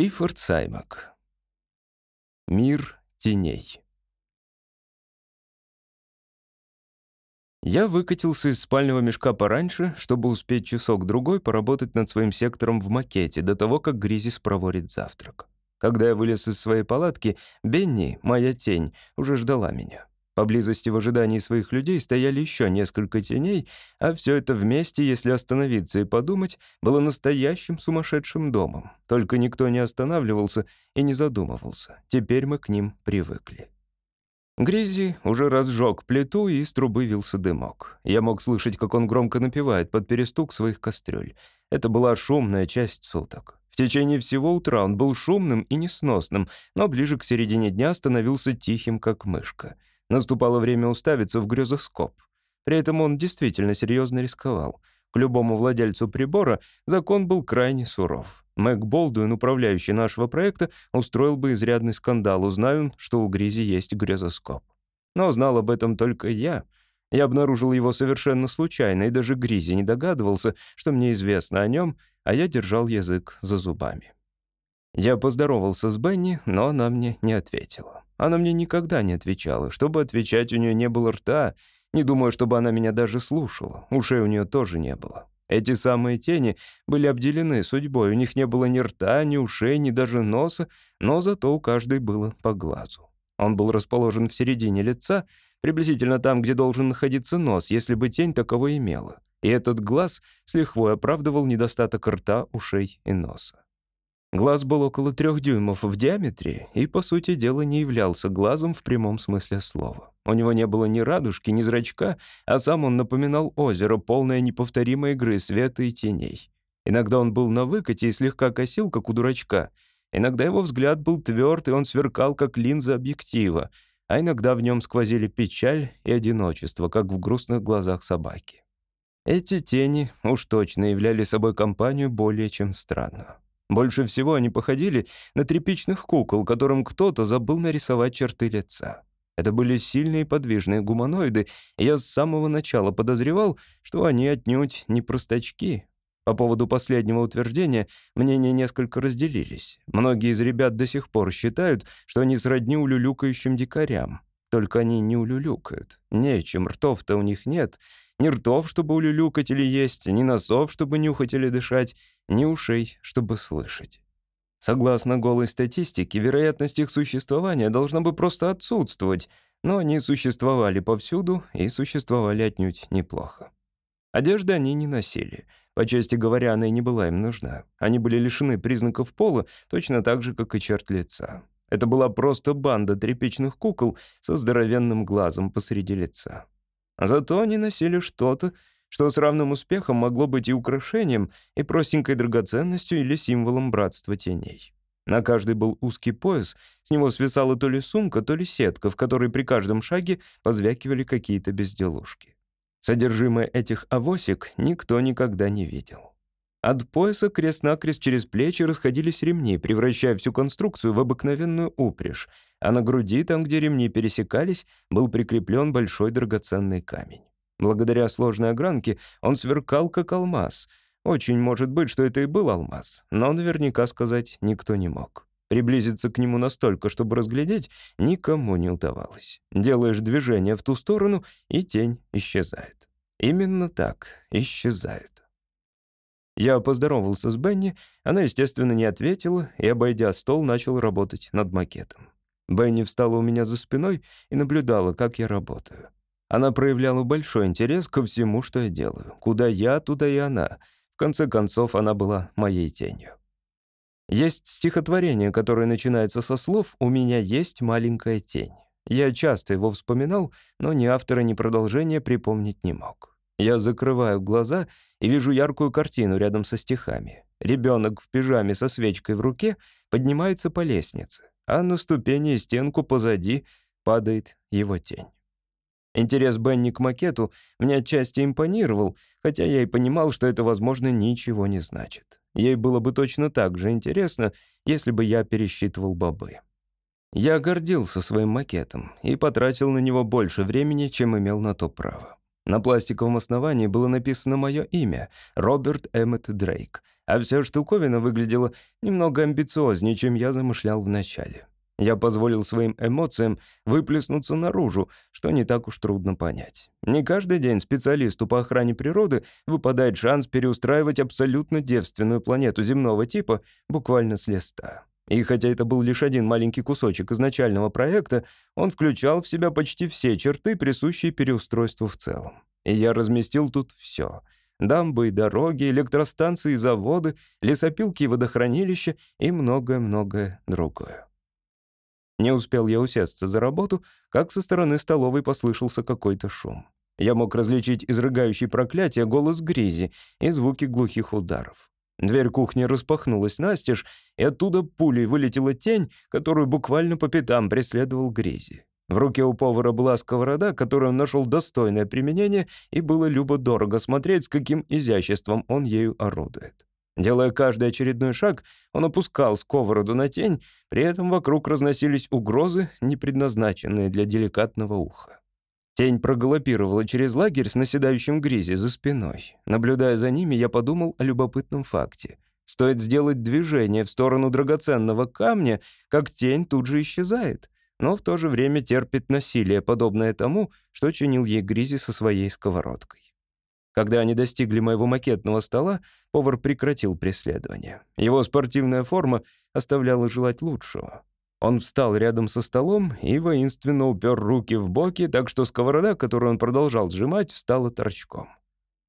Клиффорд Саймак. Мир теней. Я выкатился из спального мешка пораньше, чтобы успеть часок-другой поработать над своим сектором в макете до того, как Гризис проворит завтрак. Когда я вылез из своей палатки, Бенни, моя тень, уже ждала меня. Поблизости в ожидании своих людей стояли еще несколько теней, а все это вместе, если остановиться и подумать, было настоящим сумасшедшим домом. Только никто не останавливался и не задумывался. Теперь мы к ним привыкли. Гризи уже разжег плиту, и из трубы вился дымок. Я мог слышать, как он громко напевает под перестук своих кастрюль. Это была шумная часть суток. В течение всего утра он был шумным и несносным, но ближе к середине дня становился тихим, как мышка — Наступало время уставиться в грезоскоп. При этом он действительно серьезно рисковал. К любому владельцу прибора закон был крайне суров. Мэг Болдуин, управляющий нашего проекта, устроил бы изрядный скандал, узная он, что у Гризи есть грезоскоп. Но знал об этом только я. Я обнаружил его совершенно случайно, и даже Гризи не догадывался, что мне известно о нем, а я держал язык за зубами. Я поздоровался с Бенни, но она мне не ответила. Она мне никогда не отвечала. Чтобы отвечать, у нее не было рта. Не думаю, чтобы она меня даже слушала. Ушей у нее тоже не было. Эти самые тени были обделены судьбой. У них не было ни рта, ни ушей, ни даже носа, но зато у каждой было по глазу. Он был расположен в середине лица, приблизительно там, где должен находиться нос, если бы тень таково имела. И этот глаз с лихвой оправдывал недостаток рта, ушей и носа. Глаз был около трех дюймов в диаметре и, по сути дела, не являлся глазом в прямом смысле слова. У него не было ни радужки, ни зрачка, а сам он напоминал озеро, полное неповторимой игры света и теней. Иногда он был на выкате и слегка косил, как у дурачка. Иногда его взгляд был тверд, и он сверкал, как линза объектива, а иногда в нем сквозили печаль и одиночество, как в грустных глазах собаки. Эти тени уж точно являли собой компанию более чем странную. Больше всего они походили на тряпичных кукол, которым кто-то забыл нарисовать черты лица. Это были сильные подвижные гуманоиды, и я с самого начала подозревал, что они отнюдь не простачки. По поводу последнего утверждения мнения несколько разделились. Многие из ребят до сих пор считают, что они сродни улюлюкающим дикарям. Только они не улюлюкают. Нечем, ртов-то у них нет. Ни ртов, чтобы улюлюкать или есть, ни носов, чтобы нюхать или дышать, ни ушей, чтобы слышать. Согласно голой статистике, вероятность их существования должна бы просто отсутствовать, но они существовали повсюду и существовали отнюдь неплохо. Одежды они не носили. По части говоря, она и не была им нужна. Они были лишены признаков пола, точно так же, как и черт лица. Это была просто банда тряпичных кукол со здоровенным глазом посреди лица. Зато они носили что-то, что с равным успехом могло быть и украшением, и простенькой драгоценностью или символом братства теней. На каждый был узкий пояс, с него свисала то ли сумка, то ли сетка, в которой при каждом шаге позвякивали какие-то безделушки. Содержимое этих авосик никто никогда не видел. От пояса крест-накрест через плечи расходились ремни, превращая всю конструкцию в обыкновенную упряжь, а на груди, там, где ремни пересекались, был прикреплен большой драгоценный камень. Благодаря сложной огранке он сверкал, как алмаз. Очень может быть, что это и был алмаз, но наверняка сказать никто не мог. Приблизиться к нему настолько, чтобы разглядеть, никому не удавалось. Делаешь движение в ту сторону, и тень исчезает. Именно так, исчезает. Я поздоровался с Бенни, она, естественно, не ответила, и, обойдя стол, начал работать над макетом. Бенни встала у меня за спиной и наблюдала, как я работаю. Она проявляла большой интерес ко всему, что я делаю. Куда я, туда и она. В конце концов, она была моей тенью. Есть стихотворение, которое начинается со слов «У меня есть маленькая тень». Я часто его вспоминал, но ни автора, ни продолжения припомнить не мог. Я закрываю глаза и вижу яркую картину рядом со стихами. Ребенок в пижаме со свечкой в руке поднимается по лестнице, а на ступени и стенку позади падает его тень. Интерес Бенни к макету мне отчасти импонировал, хотя я и понимал, что это, возможно, ничего не значит. Ей было бы точно так же интересно, если бы я пересчитывал бобы. Я гордился своим макетом и потратил на него больше времени, чем имел на то право. На пластиковом основании было написано мое имя — Роберт Эммет Дрейк, а вся штуковина выглядела немного амбициознее, чем я замышлял вначале. Я позволил своим эмоциям выплеснуться наружу, что не так уж трудно понять. Не каждый день специалисту по охране природы выпадает шанс переустраивать абсолютно девственную планету земного типа буквально с листа. И хотя это был лишь один маленький кусочек изначального проекта, он включал в себя почти все черты, присущие переустройству в целом. И я разместил тут все — дамбы и дороги, электростанции и заводы, лесопилки и водохранилища и многое-многое другое. Не успел я усесться за работу, как со стороны столовой послышался какой-то шум. Я мог различить изрыгающий проклятие голос Гризи и звуки глухих ударов. Дверь кухни распахнулась настежь, и оттуда пулей вылетела тень, которую буквально по пятам преследовал Гризи. В руке у повара была сковорода, которую он нашел достойное применение, и было любо-дорого смотреть, с каким изяществом он ею орудует. Делая каждый очередной шаг, он опускал сковороду на тень, при этом вокруг разносились угрозы, не предназначенные для деликатного уха. Тень прогалопировала через лагерь с наседающим гризи за спиной. Наблюдая за ними, я подумал о любопытном факте. Стоит сделать движение в сторону драгоценного камня, как тень тут же исчезает, но в то же время терпит насилие, подобное тому, что чинил ей гризи со своей сковородкой. Когда они достигли моего макетного стола, повар прекратил преследование. Его спортивная форма оставляла желать лучшего. Он встал рядом со столом и воинственно упер руки в боки, так что сковорода, которую он продолжал сжимать, встала торчком.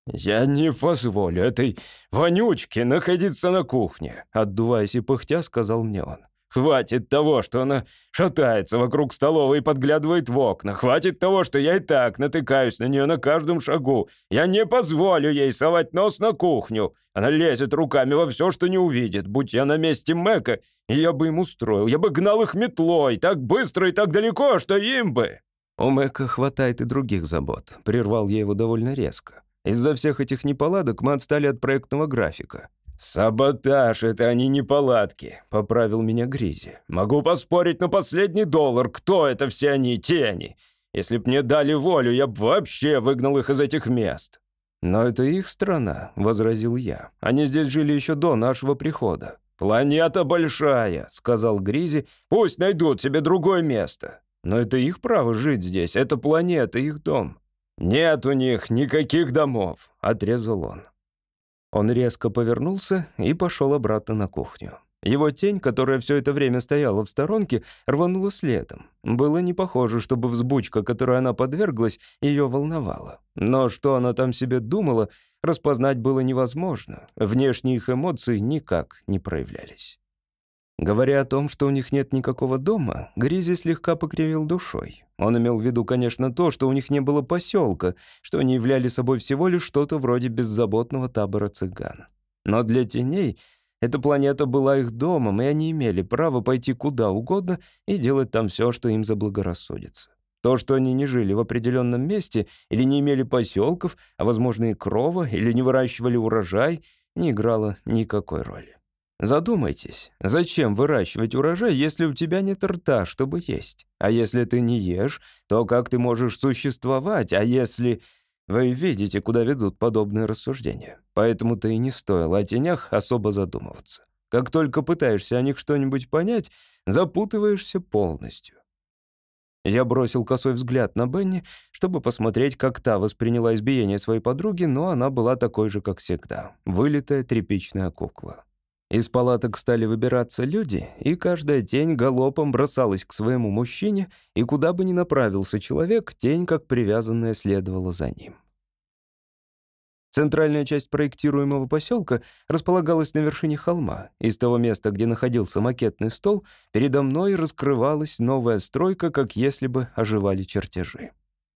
«Я не позволю этой вонючке находиться на кухне», отдуваясь и пыхтя, сказал мне он. Хватит того, что она шатается вокруг столовой и подглядывает в окна. Хватит того, что я и так натыкаюсь на нее на каждом шагу. Я не позволю ей совать нос на кухню. Она лезет руками во все, что не увидит. Будь я на месте Мэка, я бы им устроил. Я бы гнал их метлой так быстро и так далеко, что им бы. У Мэка хватает и других забот. Прервал я его довольно резко. Из-за всех этих неполадок мы отстали от проектного графика. «Саботаж — это они не палатки», — поправил меня Гризи. «Могу поспорить на последний доллар, кто это все они, тени. Если б мне дали волю, я б вообще выгнал их из этих мест». «Но это их страна», — возразил я. «Они здесь жили еще до нашего прихода». «Планета большая», — сказал Гризи. «Пусть найдут себе другое место». «Но это их право жить здесь, это планета, их дом». «Нет у них никаких домов», — отрезал он. Он резко повернулся и пошел обратно на кухню. Его тень, которая все это время стояла в сторонке, рванула следом. Было не похоже, чтобы взбучка, которой она подверглась, ее волновала. Но что она там себе думала, распознать было невозможно. Внешние их эмоции никак не проявлялись. Говоря о том, что у них нет никакого дома, Гризи слегка покривил душой. Он имел в виду, конечно, то, что у них не было поселка, что они являли собой всего лишь что-то вроде беззаботного табора цыган. Но для теней эта планета была их домом, и они имели право пойти куда угодно и делать там все, что им заблагорассудится. То, что они не жили в определенном месте или не имели поселков, а, возможно, и крова, или не выращивали урожай, не играло никакой роли. Задумайтесь, зачем выращивать урожай, если у тебя нет рта, чтобы есть? А если ты не ешь, то как ты можешь существовать? А если... Вы видите, куда ведут подобные рассуждения. Поэтому-то и не стоило о тенях особо задумываться. Как только пытаешься о них что-нибудь понять, запутываешься полностью. Я бросил косой взгляд на Бенни, чтобы посмотреть, как та восприняла избиение своей подруги, но она была такой же, как всегда. Вылитая тряпичная кукла. Из палаток стали выбираться люди, и каждая тень галопом бросалась к своему мужчине, и куда бы ни направился человек, тень, как привязанная, следовала за ним. Центральная часть проектируемого поселка располагалась на вершине холма. Из того места, где находился макетный стол, передо мной раскрывалась новая стройка, как если бы оживали чертежи.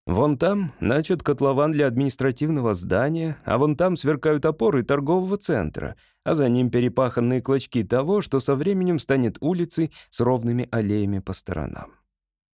Вон там начат котлован для административного здания, а вон там сверкают опоры торгового центра, а за ним перепаханные клочки того, что со временем станет улицей с ровными аллеями по сторонам.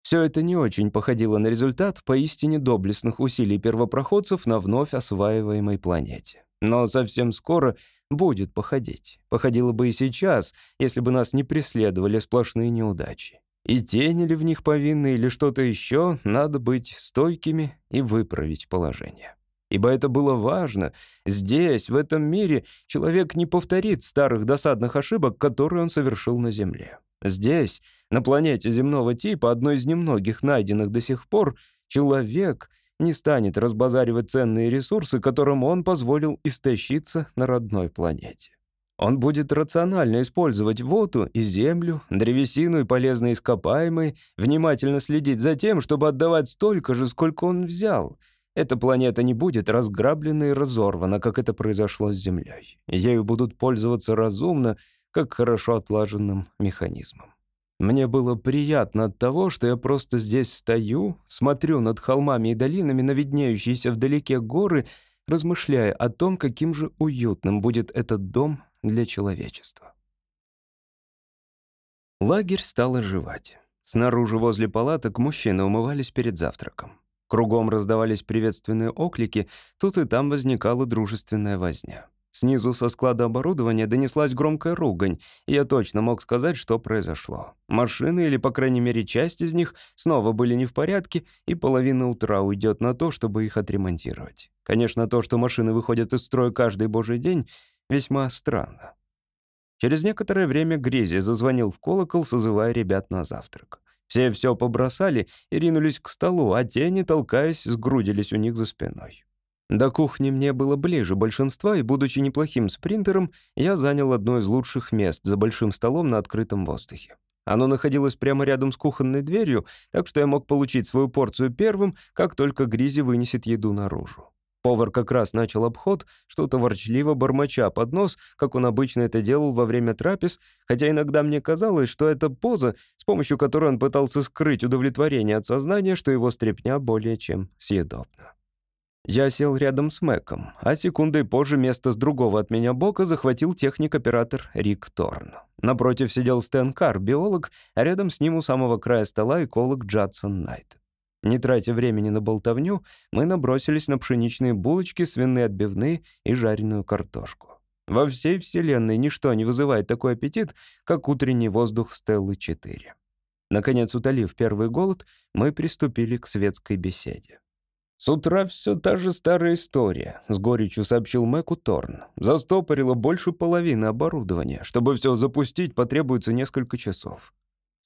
Все это не очень походило на результат поистине доблестных усилий первопроходцев на вновь осваиваемой планете. Но совсем скоро будет походить. Походило бы и сейчас, если бы нас не преследовали сплошные неудачи. И тени ли в них повинны или что-то еще, надо быть стойкими и выправить положение. ибо это было важно. Здесь, в этом мире, человек не повторит старых досадных ошибок, которые он совершил на Земле. Здесь, на планете земного типа, одной из немногих найденных до сих пор, человек не станет разбазаривать ценные ресурсы, которым он позволил истощиться на родной планете. Он будет рационально использовать воду и землю, древесину и полезные ископаемые, внимательно следить за тем, чтобы отдавать столько же, сколько он взял. Эта планета не будет разграблена и разорвана, как это произошло с Землей. Ею будут пользоваться разумно, как хорошо отлаженным механизмом. Мне было приятно от того, что я просто здесь стою, смотрю над холмами и долинами на виднеющиеся вдалеке горы, размышляя о том, каким же уютным будет этот дом для человечества. Лагерь стал оживать. Снаружи возле палаток мужчины умывались перед завтраком. Кругом раздавались приветственные оклики, тут и там возникала дружественная возня. Снизу со склада оборудования донеслась громкая ругань, и я точно мог сказать, что произошло. Машины, или, по крайней мере, часть из них, снова были не в порядке, и половина утра уйдет на то, чтобы их отремонтировать. Конечно, то, что машины выходят из строя каждый божий день, весьма странно. Через некоторое время Грези зазвонил в колокол, созывая ребят на завтрак. Все все побросали и ринулись к столу, а тени, толкаясь, сгрудились у них за спиной. До кухни мне было ближе большинства, и, будучи неплохим спринтером, я занял одно из лучших мест за большим столом на открытом воздухе. Оно находилось прямо рядом с кухонной дверью, так что я мог получить свою порцию первым, как только Гризи вынесет еду наружу. Повар как раз начал обход, что-то ворчливо бормоча под нос, как он обычно это делал во время трапез, хотя иногда мне казалось, что это поза, с помощью которой он пытался скрыть удовлетворение от сознания, что его стряпня более чем съедобна. Я сел рядом с Мэком, а секундой позже место с другого от меня бока захватил техник-оператор Рик Торн. Напротив сидел Стэн Карр, биолог, а рядом с ним у самого края стола эколог Джадсон Найт. Не тратя времени на болтовню, мы набросились на пшеничные булочки, свиные отбивные и жареную картошку. Во всей вселенной ничто не вызывает такой аппетит, как утренний воздух Стеллы-4. Наконец, утолив первый голод, мы приступили к светской беседе. «С утра все та же старая история», — с горечью сообщил Мэку Торн. «Застопорило больше половины оборудования. Чтобы все запустить, потребуется несколько часов».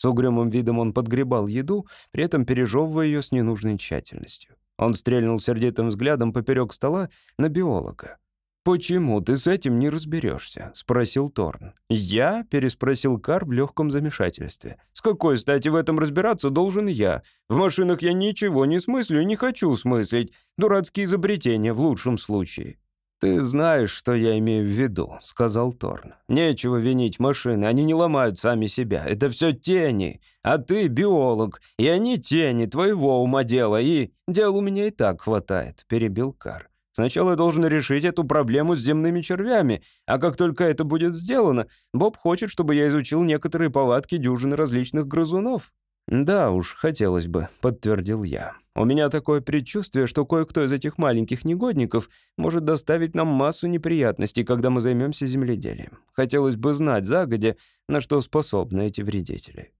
С угрюмым видом он подгребал еду, при этом пережевывая ее с ненужной тщательностью. Он стрельнул сердитым взглядом поперек стола на биолога. «Почему ты с этим не разберешься?» — спросил Торн. «Я?» — переспросил Кар в легком замешательстве. «С какой стати в этом разбираться должен я? В машинах я ничего не смыслю и не хочу смыслить. Дурацкие изобретения в лучшем случае». «Ты знаешь, что я имею в виду», — сказал Торн. «Нечего винить машины, они не ломают сами себя. Это все тени. А ты биолог, и они тени твоего ума дела, и... Дел у меня и так хватает», — перебил Кар. Сначала я должен решить эту проблему с земными червями, а как только это будет сделано, Боб хочет, чтобы я изучил некоторые повадки дюжины различных грызунов». «Да уж, хотелось бы», — подтвердил я. «У меня такое предчувствие, что кое-кто из этих маленьких негодников может доставить нам массу неприятностей, когда мы займемся земледелием. Хотелось бы знать загодя, на что способны эти вредители».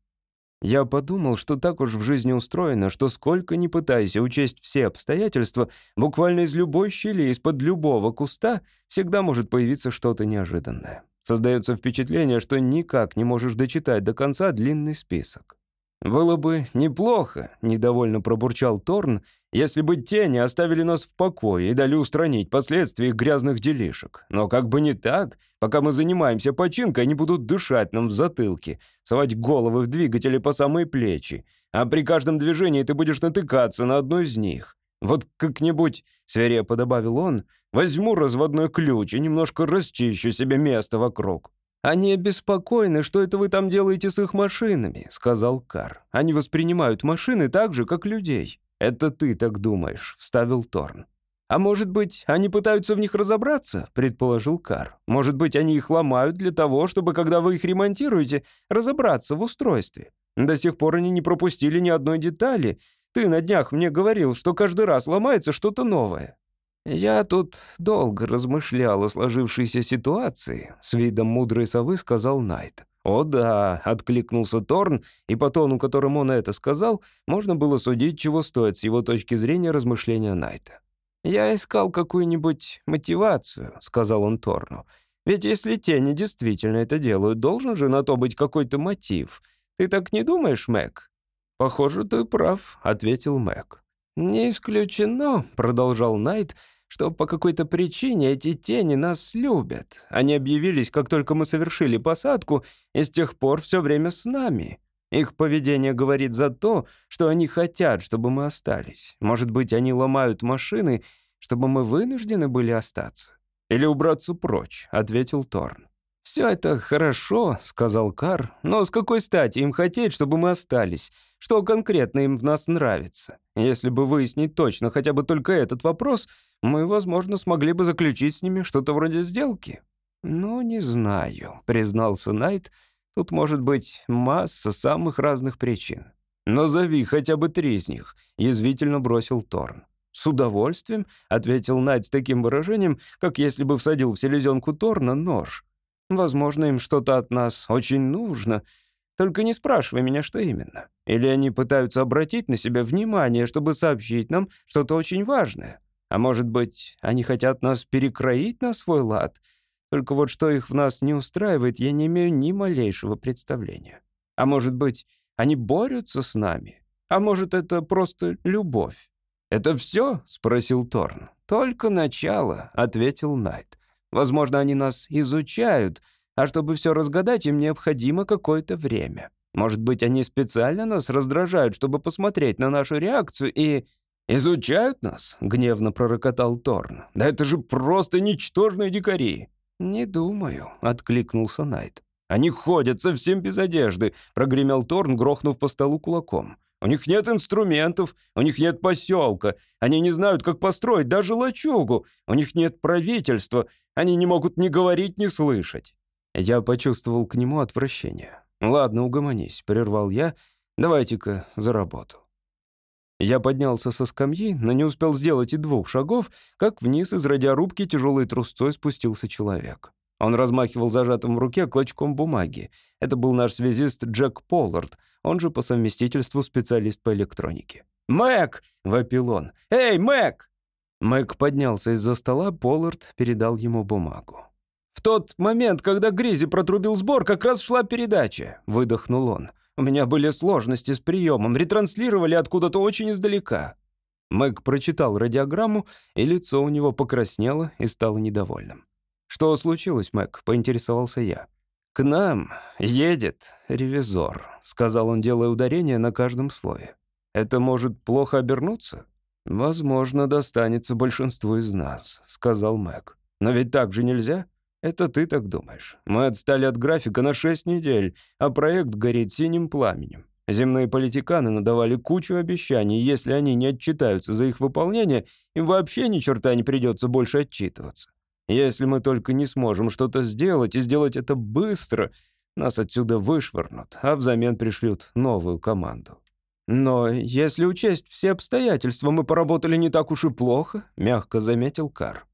Я подумал, что так уж в жизни устроено, что сколько ни пытайся учесть все обстоятельства, буквально из любой щели, из-под любого куста всегда может появиться что-то неожиданное. Создается впечатление, что никак не можешь дочитать до конца длинный список. «Было бы неплохо», — недовольно пробурчал Торн, «если бы тени оставили нас в покое и дали устранить последствия их грязных делишек. Но как бы не так, пока мы занимаемся починкой, они будут дышать нам в затылке, совать головы в двигатели по самые плечи, а при каждом движении ты будешь натыкаться на одну из них. Вот как-нибудь, — свирепо добавил он, — возьму разводной ключ и немножко расчищу себе место вокруг». «Они обеспокоены, что это вы там делаете с их машинами», — сказал Кар. «Они воспринимают машины так же, как людей». «Это ты так думаешь», — вставил Торн. «А может быть, они пытаются в них разобраться?» — предположил Кар. «Может быть, они их ломают для того, чтобы, когда вы их ремонтируете, разобраться в устройстве? До сих пор они не пропустили ни одной детали. Ты на днях мне говорил, что каждый раз ломается что-то новое». «Я тут долго размышлял о сложившейся ситуации», — с видом мудрой совы сказал Найт. «О да», — откликнулся Торн, и по тону, которым он это сказал, можно было судить, чего стоит с его точки зрения размышления Найта. «Я искал какую-нибудь мотивацию», — сказал он Торну. «Ведь если тени действительно это делают, должен же на то быть какой-то мотив. Ты так не думаешь, Мэг?» «Похоже, ты прав», — ответил Мэг. «Не исключено», — продолжал Найт, «что по какой-то причине эти тени нас любят. Они объявились, как только мы совершили посадку, и с тех пор все время с нами. Их поведение говорит за то, что они хотят, чтобы мы остались. Может быть, они ломают машины, чтобы мы вынуждены были остаться. Или убраться прочь», — ответил Торн. «Все это хорошо», — сказал Кар, «но с какой стати им хотеть, чтобы мы остались? Что конкретно им в нас нравится? Если бы выяснить точно хотя бы только этот вопрос, мы, возможно, смогли бы заключить с ними что-то вроде сделки». «Ну, не знаю», — признался Найт, — Тут может быть масса самых разных причин. «Назови хотя бы три из них», — язвительно бросил Торн. «С удовольствием», — ответил Найт с таким выражением, как если бы всадил в селезенку Торна нож. «Возможно, им что-то от нас очень нужно. Только не спрашивай меня, что именно. Или они пытаются обратить на себя внимание, чтобы сообщить нам что-то очень важное. А может быть, они хотят нас перекроить на свой лад?» Только вот что их в нас не устраивает, я не имею ни малейшего представления. А может быть, они борются с нами? А может, это просто любовь? «Это все?» — спросил Торн. «Только начало», — ответил Найт. «Возможно, они нас изучают, а чтобы все разгадать, им необходимо какое-то время. Может быть, они специально нас раздражают, чтобы посмотреть на нашу реакцию и...» «Изучают нас?» — гневно пророкотал Торн. «Да это же просто ничтожные дикари!» «Не думаю», — откликнулся Найт. «Они ходят совсем без одежды», — прогремел Торн, грохнув по столу кулаком. «У них нет инструментов, у них нет поселка, они не знают, как построить даже лачугу, у них нет правительства, они не могут ни говорить, ни слышать». Я почувствовал к нему отвращение. «Ладно, угомонись», — прервал я. «Давайте-ка за работу». Я поднялся со скамьи, но не успел сделать и двух шагов, как вниз из радиорубки тяжелой трусцой спустился человек. Он размахивал зажатым в руке клочком бумаги. Это был наш связист Джек Поллард, он же по совместительству специалист по электронике. «Мэг!» — вопил он. «Эй, Мэг!» Мэг поднялся из-за стола, Поллард передал ему бумагу. «В тот момент, когда Гризи протрубил сбор, как раз шла передача», — выдохнул он. У меня были сложности с приемом, ретранслировали откуда-то очень издалека». Мэг прочитал радиограмму, и лицо у него покраснело и стало недовольным. «Что случилось, Мэг?» — поинтересовался я. «К нам едет ревизор», — сказал он, делая ударение на каждом слое. «Это может плохо обернуться?» «Возможно, достанется большинству из нас», — сказал Мэг. «Но ведь так же нельзя. Это ты так думаешь. Мы отстали от графика на шесть недель, а проект горит синим пламенем. Земные политиканы надавали кучу обещаний, если они не отчитаются за их выполнение, им вообще ни черта не придется больше отчитываться. Если мы только не сможем что-то сделать, и сделать это быстро, нас отсюда вышвырнут, а взамен пришлют новую команду. Но если учесть все обстоятельства, мы поработали не так уж и плохо, мягко заметил Кар.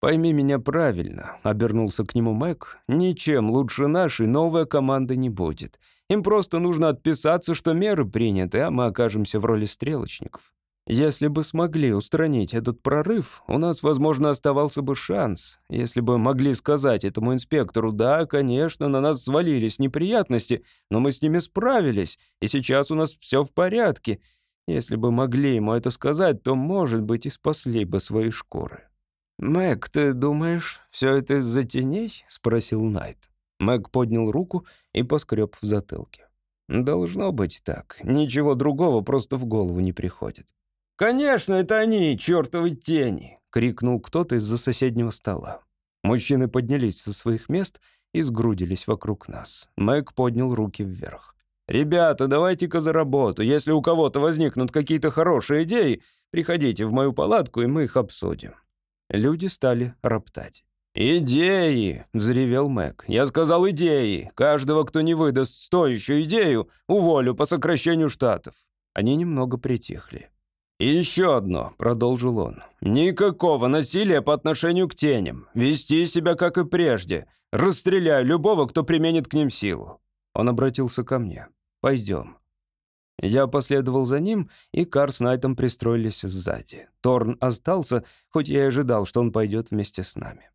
«Пойми меня правильно», — обернулся к нему Мэг. «Ничем лучше нашей новая команда не будет. Им просто нужно отписаться, что меры приняты, а мы окажемся в роли стрелочников. Если бы смогли устранить этот прорыв, у нас, возможно, оставался бы шанс. Если бы могли сказать этому инспектору, да, конечно, на нас свалились неприятности, но мы с ними справились, и сейчас у нас все в порядке. Если бы могли ему это сказать, то, может быть, и спасли бы свои шкуры». «Мэг, ты думаешь, все это из-за теней?» — спросил Найт. Мэг поднял руку и поскреб в затылке. «Должно быть так. Ничего другого просто в голову не приходит». «Конечно, это они, чертовы тени!» — крикнул кто-то из-за соседнего стола. Мужчины поднялись со своих мест и сгрудились вокруг нас. Мэг поднял руки вверх. «Ребята, давайте-ка за работу. Если у кого-то возникнут какие-то хорошие идеи, приходите в мою палатку, и мы их обсудим». Люди стали роптать. «Идеи!» — взревел Мэг. «Я сказал идеи! Каждого, кто не выдаст стоящую идею, уволю по сокращению штатов!» Они немного притихли. «И еще одно», — продолжил он. «Никакого насилия по отношению к теням. Вести себя, как и прежде. Расстреляю любого, кто применит к ним силу». Он обратился ко мне. «Пойдем». Я последовал за ним, и Кар с Найтом пристроились сзади. Торн остался, хоть я и ожидал, что он пойдет вместе с нами.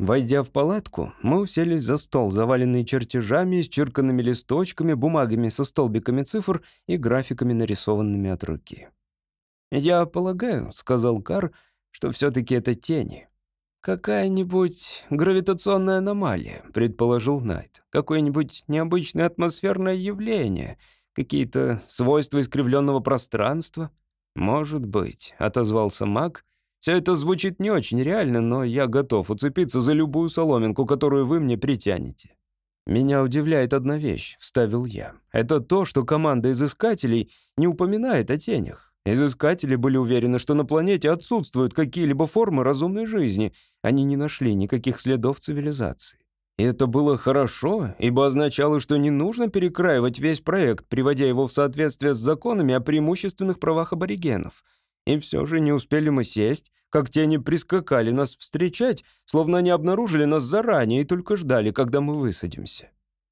Войдя в палатку, мы уселись за стол, заваленный чертежами, исчерканными листочками, бумагами со столбиками цифр и графиками, нарисованными от руки. «Я полагаю», — сказал Кар, — «что все-таки это тени». «Какая-нибудь гравитационная аномалия», — предположил Найт. «Какое-нибудь необычное атмосферное явление, какие-то свойства искривленного пространства». «Может быть», — отозвался Мак, все это звучит не очень реально, но я готов уцепиться за любую соломинку, которую вы мне притянете. «Меня удивляет одна вещь», — вставил я. «Это то, что команда изыскателей не упоминает о тенях. Изыскатели были уверены, что на планете отсутствуют какие-либо формы разумной жизни. Они не нашли никаких следов цивилизации. И это было хорошо, ибо означало, что не нужно перекраивать весь проект, приводя его в соответствие с законами о преимущественных правах аборигенов — и все же не успели мы сесть, как тени прискакали нас встречать, словно они обнаружили нас заранее и только ждали, когда мы высадимся.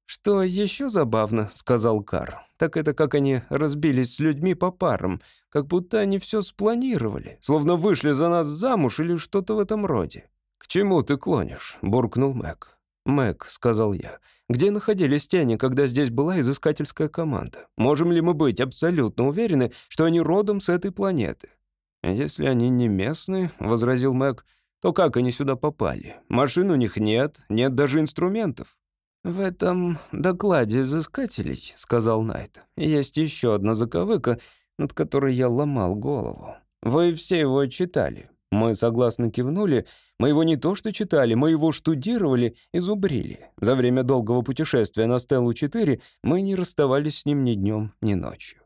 «Что еще забавно», — сказал Кар, — «так это как они разбились с людьми по парам, как будто они все спланировали, словно вышли за нас замуж или что-то в этом роде». «К чему ты клонишь?» — буркнул Мэг. «Мэг», — сказал я, — «где находились тени, когда здесь была изыскательская команда? Можем ли мы быть абсолютно уверены, что они родом с этой планеты?» «Если они не местные», — возразил Мэг, — «то как они сюда попали? Машин у них нет, нет даже инструментов». «В этом докладе изыскателей», — сказал Найт, — «есть еще одна заковыка, над которой я ломал голову. Вы все его читали». Мы согласно кивнули. Мы его не то что читали, мы его штудировали и зубрили. За время долгого путешествия на Стеллу-4 мы не расставались с ним ни днем, ни ночью.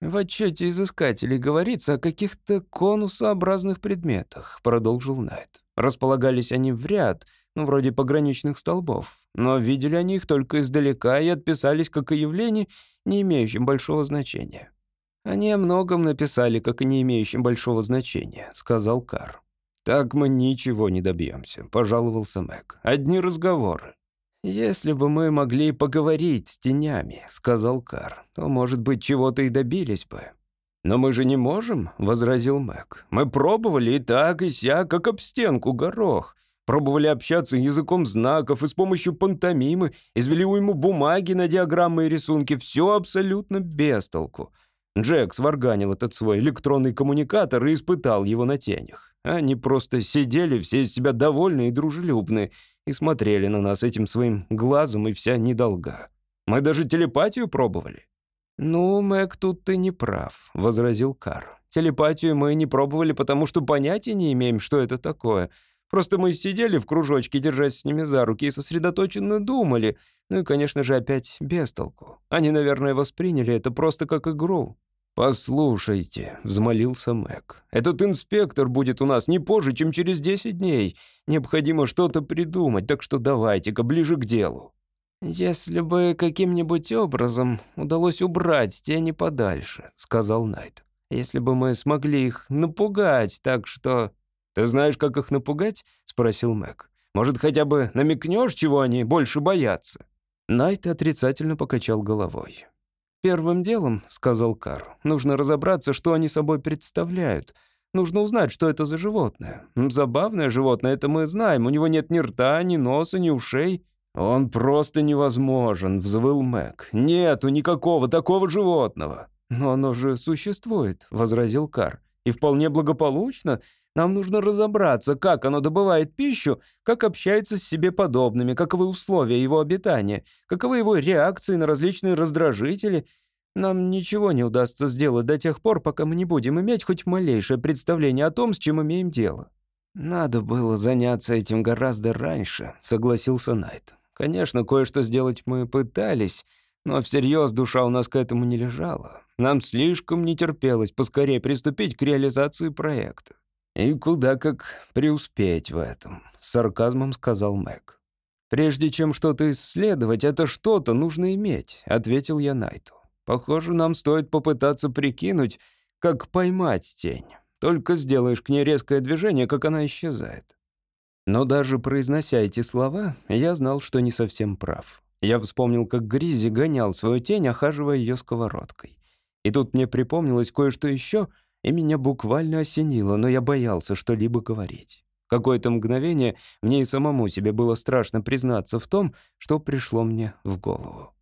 «В отчете изыскателей говорится о каких-то конусообразных предметах», — продолжил Найт. «Располагались они в ряд, ну, вроде пограничных столбов, но видели они их только издалека и отписались как о явлении, не имеющем большого значения». «Они о многом написали, как о не имеющем большого значения», — сказал Кар. «Так мы ничего не добьемся», — пожаловался Мэг. «Одни разговоры». «Если бы мы могли поговорить с тенями», — сказал Кар, «то, может быть, чего-то и добились бы». «Но мы же не можем», — возразил Мэг. «Мы пробовали и так, и сяк, как об стенку горох. Пробовали общаться языком знаков и с помощью пантомимы, извели уйму бумаги на диаграммы и рисунки. Все абсолютно без толку. Джек сварганил этот свой электронный коммуникатор и испытал его на тенях. Они просто сидели, все из себя довольны и дружелюбны, и смотрели на нас этим своим глазом, и вся недолга. Мы даже телепатию пробовали». «Ну, Мэг, тут ты не прав», — возразил Кар. «Телепатию мы не пробовали, потому что понятия не имеем, что это такое. Просто мы сидели в кружочке, держась с ними за руки, и сосредоточенно думали. Ну и, конечно же, опять без толку. Они, наверное, восприняли это просто как игру». «Послушайте», — взмолился Мэг, — «этот инспектор будет у нас не позже, чем через 10 дней. Необходимо что-то придумать, так что давайте-ка ближе к делу». «Если бы каким-нибудь образом удалось убрать тени подальше», — сказал Найт. «Если бы мы смогли их напугать, так что...» «Ты знаешь, как их напугать?» — спросил Мэг. «Может, хотя бы намекнешь, чего они больше боятся?» Найт отрицательно покачал головой. «Первым делом, — сказал Кар, — нужно разобраться, что они собой представляют. Нужно узнать, что это за животное. Забавное животное, это мы знаем. У него нет ни рта, ни носа, ни ушей». «Он просто невозможен», — взвыл Мэг. «Нету никакого такого животного». «Но оно же существует», — возразил Кар. «И вполне благополучно. Нам нужно разобраться, как оно добывает пищу, как общается с себе подобными, каковы условия его обитания, каковы его реакции на различные раздражители. Нам ничего не удастся сделать до тех пор, пока мы не будем иметь хоть малейшее представление о том, с чем имеем дело». «Надо было заняться этим гораздо раньше», — согласился Найт. «Конечно, кое-что сделать мы пытались, но всерьез душа у нас к этому не лежала. Нам слишком не терпелось поскорее приступить к реализации проекта. «И куда как преуспеть в этом», — с сарказмом сказал Мэг. «Прежде чем что-то исследовать, это что-то нужно иметь», — ответил я Найту. «Похоже, нам стоит попытаться прикинуть, как поймать тень. Только сделаешь к ней резкое движение, как она исчезает». Но даже произнося эти слова, я знал, что не совсем прав. Я вспомнил, как Гризи гонял свою тень, охаживая ее сковородкой. И тут мне припомнилось кое-что еще, и меня буквально осенило, но я боялся что-либо говорить. Какое-то мгновение мне и самому себе было страшно признаться в том, что пришло мне в голову.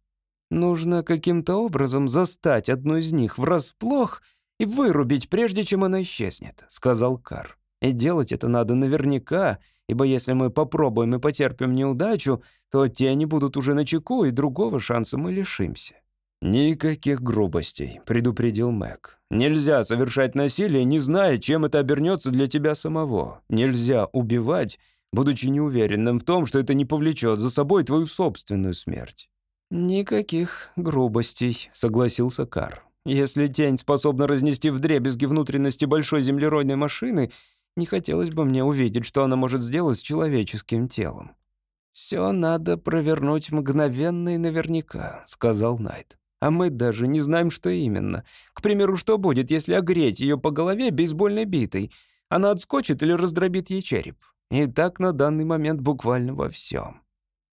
Нужно каким-то образом застать одну из них врасплох и вырубить, прежде чем она исчезнет», — сказал Кар. «И делать это надо наверняка, ибо если мы попробуем и потерпим неудачу, то тени будут уже на чеку, и другого шанса мы лишимся». «Никаких грубостей», — предупредил Мэг. «Нельзя совершать насилие, не зная, чем это обернется для тебя самого. Нельзя убивать, будучи неуверенным в том, что это не повлечет за собой твою собственную смерть». «Никаких грубостей», — согласился Кар. «Если тень способна разнести вдребезги внутренности большой землеройной машины, не хотелось бы мне увидеть, что она может сделать с человеческим телом». «Все надо провернуть мгновенно и наверняка», — сказал Найт. «А мы даже не знаем, что именно. К примеру, что будет, если огреть ее по голове бейсбольной битой? Она отскочит или раздробит ей череп? И так на данный момент буквально во всем».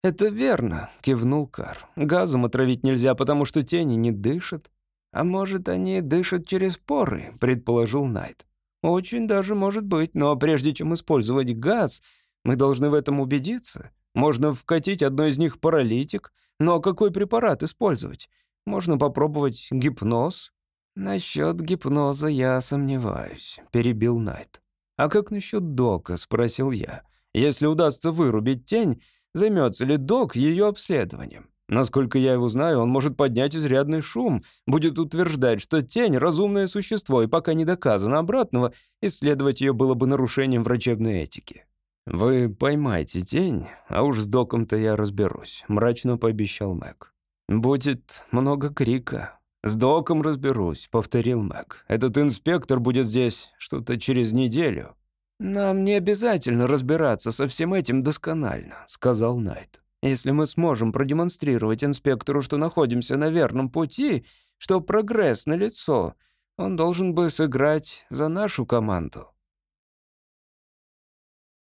«Это верно», — кивнул Кар. «Газом отравить нельзя, потому что тени не дышат». «А может, они дышат через поры», — предположил Найт. «Очень даже может быть, но прежде чем использовать газ, мы должны в этом убедиться. Можно вкатить одно из них паралитик, но какой препарат использовать? Можно попробовать гипноз». «Насчет гипноза я сомневаюсь», — перебил Найт. «А как насчет дока?» — спросил я. «Если удастся вырубить тень, Займется ли док ее обследованием? Насколько я его знаю, он может поднять изрядный шум, будет утверждать, что тень — разумное существо, и пока не доказано обратного, исследовать ее было бы нарушением врачебной этики. «Вы поймайте тень, а уж с доком-то я разберусь», — мрачно пообещал Мэг. «Будет много крика». «С доком разберусь», — повторил Мэг. «Этот инспектор будет здесь что-то через неделю». «Нам не обязательно разбираться со всем этим досконально», — сказал Найт. «Если мы сможем продемонстрировать инспектору, что находимся на верном пути, что прогресс налицо, он должен бы сыграть за нашу команду».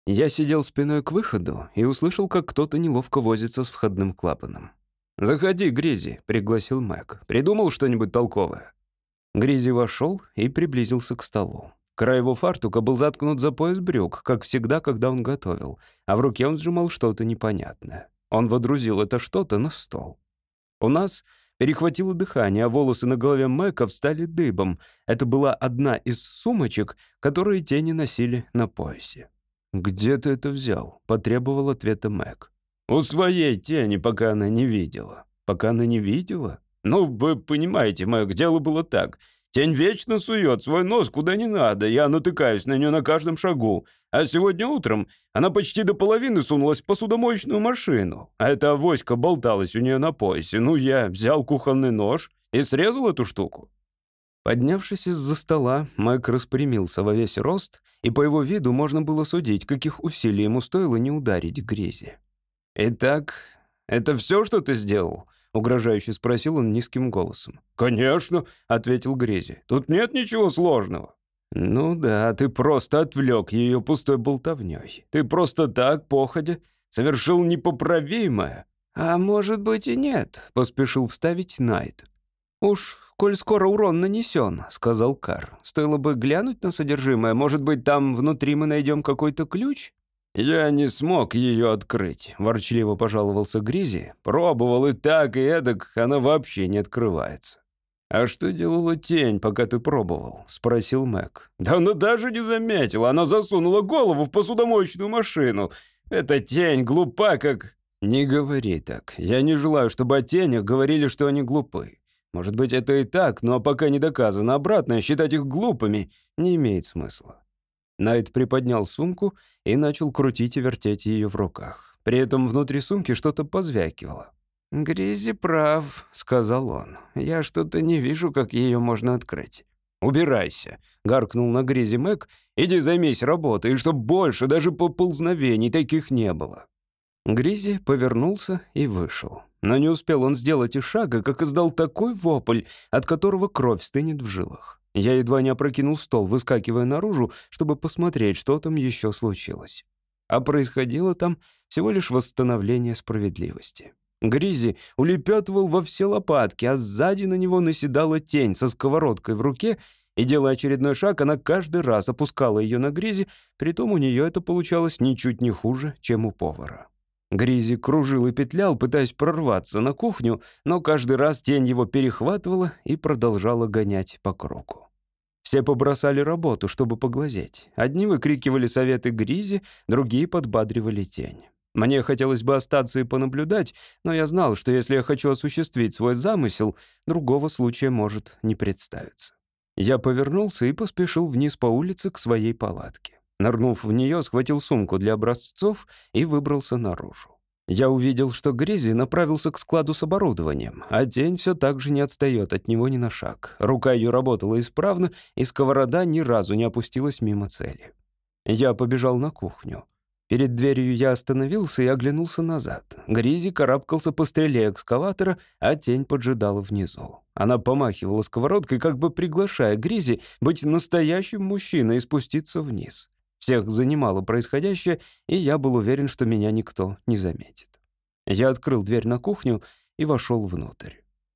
Я сидел спиной к выходу и услышал, как кто-то неловко возится с входным клапаном. «Заходи, Гризи», — пригласил Мэг. «Придумал что-нибудь толковое?» Гризи вошел и приблизился к столу. Край его фартука был заткнут за пояс брюк, как всегда, когда он готовил, а в руке он сжимал что-то непонятное. Он водрузил это что-то на стол. У нас перехватило дыхание, а волосы на голове Мэка встали дыбом. Это была одна из сумочек, которые тени носили на поясе. «Где ты это взял?» — потребовал ответа Мэг. «У своей тени, пока она не видела». «Пока она не видела?» «Ну, вы понимаете, Мэг, дело было так. Тень вечно сует свой нос куда не надо, я натыкаюсь на нее на каждом шагу. А сегодня утром она почти до половины сунулась в посудомоечную машину, а эта авоська болталась у нее на поясе. Ну, я взял кухонный нож и срезал эту штуку. Поднявшись из-за стола, Майк распрямился во весь рост, и по его виду можно было судить, каких усилий ему стоило не ударить грези. «Итак, это все, что ты сделал?» — угрожающе спросил он низким голосом. «Конечно», — ответил Грези. «Тут нет ничего сложного». «Ну да, ты просто отвлек ее пустой болтовней. Ты просто так, походя, совершил непоправимое». «А может быть и нет», — поспешил вставить Найт. «Уж, коль скоро урон нанесен», — сказал Кар. «Стоило бы глянуть на содержимое. Может быть, там внутри мы найдем какой-то ключ?» «Я не смог ее открыть», — ворчливо пожаловался Гризи. «Пробовал и так, и эдак, она вообще не открывается». «А что делала тень, пока ты пробовал?» — спросил Мэг. «Да она даже не заметила, она засунула голову в посудомоечную машину. Эта тень глупа, как...» «Не говори так. Я не желаю, чтобы о тенях говорили, что они глупы. Может быть, это и так, но пока не доказано обратное, считать их глупыми не имеет смысла. Найт приподнял сумку и начал крутить и вертеть ее в руках. При этом внутри сумки что-то позвякивало. «Гризи прав», — сказал он. «Я что-то не вижу, как ее можно открыть». «Убирайся», — гаркнул на Гризи Мэг. «Иди займись работой, и чтоб больше даже поползновений таких не было». Гризи повернулся и вышел. Но не успел он сделать и шага, как издал такой вопль, от которого кровь стынет в жилах. Я едва не опрокинул стол, выскакивая наружу, чтобы посмотреть, что там еще случилось. А происходило там всего лишь восстановление справедливости. Гризи улепетывал во все лопатки, а сзади на него наседала тень со сковородкой в руке, и, делая очередной шаг, она каждый раз опускала ее на Гризи, притом у нее это получалось ничуть не хуже, чем у повара. Гризи кружил и петлял, пытаясь прорваться на кухню, но каждый раз тень его перехватывала и продолжала гонять по кругу. Все побросали работу, чтобы поглазеть. Одни выкрикивали советы Гризи, другие подбадривали тень. Мне хотелось бы остаться и понаблюдать, но я знал, что если я хочу осуществить свой замысел, другого случая может не представиться. Я повернулся и поспешил вниз по улице к своей палатке. Нырнув в нее, схватил сумку для образцов и выбрался наружу. Я увидел, что Гризи направился к складу с оборудованием, а тень все так же не отстает от него ни на шаг. Рука ее работала исправно, и сковорода ни разу не опустилась мимо цели. Я побежал на кухню. Перед дверью я остановился и оглянулся назад. Гризи карабкался по стреле экскаватора, а тень поджидала внизу. Она помахивала сковородкой, как бы приглашая Гризи быть настоящим мужчиной и спуститься вниз. Всех занимало происходящее, и я был уверен, что меня никто не заметит. Я открыл дверь на кухню и вошел внутрь.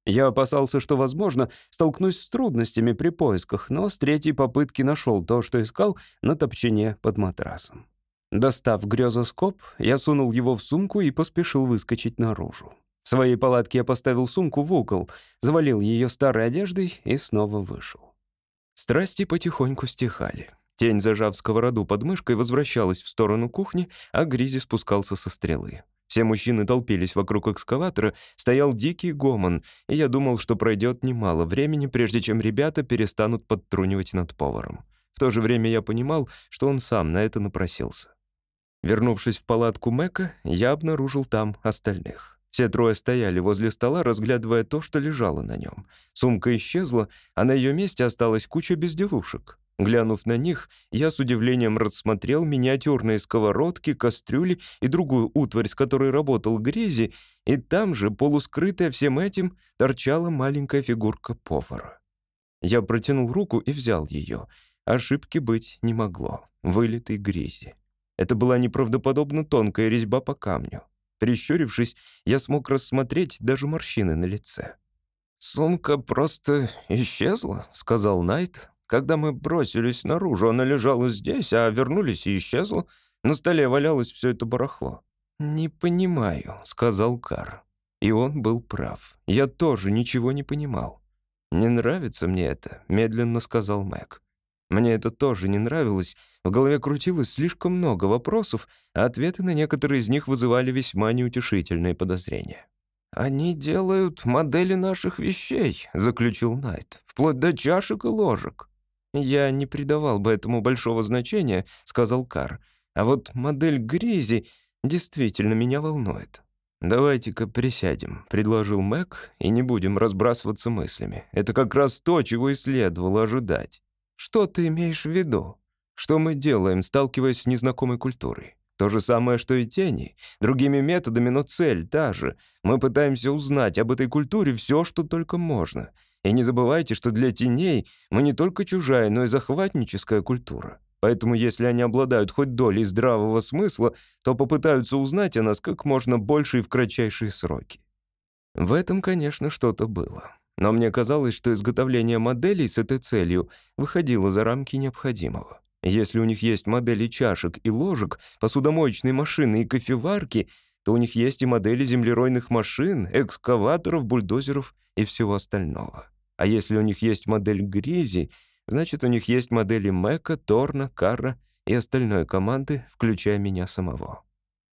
Я опасался, что, возможно, столкнусь с трудностями при поисках, но с третьей попытки нашел то, что искал, на топчине под матрасом. Достав грезоскоп, я сунул его в сумку и поспешил выскочить наружу. В своей палатке я поставил сумку в угол, завалил ее старой одеждой и снова вышел. Страсти потихоньку стихали. Тень, зажав сковороду под мышкой, возвращалась в сторону кухни, а Гризи спускался со стрелы. Все мужчины толпились вокруг экскаватора, стоял дикий гомон, и я думал, что пройдет немало времени, прежде чем ребята перестанут подтрунивать над поваром. В то же время я понимал, что он сам на это напросился. Вернувшись в палатку Мэка, я обнаружил там остальных. Все трое стояли возле стола, разглядывая то, что лежало на нем. Сумка исчезла, а на ее месте осталась куча безделушек. Глянув на них, я с удивлением рассмотрел миниатюрные сковородки, кастрюли и другую утварь, с которой работал Грези, и там же, полускрытая всем этим, торчала маленькая фигурка повара. Я протянул руку и взял ее. Ошибки быть не могло. Вылитый Грези. Это была неправдоподобно тонкая резьба по камню. Прищурившись, я смог рассмотреть даже морщины на лице. «Сумка просто исчезла», — сказал Найт, когда мы бросились наружу, она лежала здесь, а вернулись и исчезла. На столе валялось все это барахло. «Не понимаю», — сказал Кар. И он был прав. Я тоже ничего не понимал. «Не нравится мне это», — медленно сказал Мэг. Мне это тоже не нравилось. В голове крутилось слишком много вопросов, а ответы на некоторые из них вызывали весьма неутешительные подозрения. «Они делают модели наших вещей», — заключил Найт, «вплоть до чашек и ложек». «Я не придавал бы этому большого значения», — сказал Кар. «А вот модель Гризи действительно меня волнует». «Давайте-ка присядем», — предложил Мэг, «и не будем разбрасываться мыслями. Это как раз то, чего и следовало ожидать». «Что ты имеешь в виду? Что мы делаем, сталкиваясь с незнакомой культурой?» То же самое, что и тени. Другими методами, но цель та же. Мы пытаемся узнать об этой культуре все, что только можно. И не забывайте, что для теней мы не только чужая, но и захватническая культура. Поэтому если они обладают хоть долей здравого смысла, то попытаются узнать о нас как можно больше и в кратчайшие сроки. В этом, конечно, что-то было. Но мне казалось, что изготовление моделей с этой целью выходило за рамки необходимого. Если у них есть модели чашек и ложек, посудомоечной машины и кофеварки, то у них есть и модели землеройных машин, экскаваторов, бульдозеров и всего остального. А если у них есть модель Гризи, значит, у них есть модели Мэка, Торна, Карра и остальной команды, включая меня самого.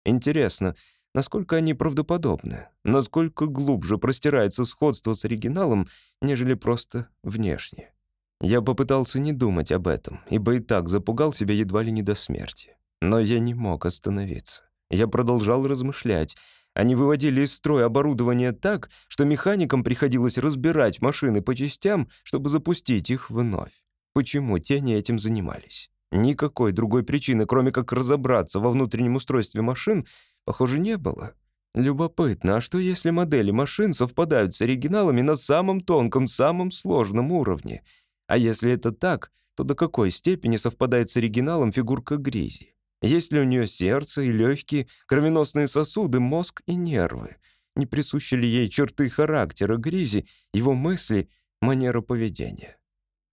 Интересно, насколько они правдоподобны, насколько глубже простирается сходство с оригиналом, нежели просто внешне. Я попытался не думать об этом, ибо и так запугал себя едва ли не до смерти. Но я не мог остановиться. Я продолжал размышлять, они выводили из строя оборудование так, что механикам приходилось разбирать машины по частям, чтобы запустить их вновь. Почему тени этим занимались? Никакой другой причины, кроме как разобраться во внутреннем устройстве машин, похоже, не было. Любопытно, а что если модели машин совпадают с оригиналами на самом тонком, самом сложном уровне? А если это так, то до какой степени совпадает с оригиналом фигурка Гризи? Есть ли у нее сердце и легкие, кровеносные сосуды, мозг и нервы? не присущи ли ей черты характера Гризи, его мысли, манера поведения.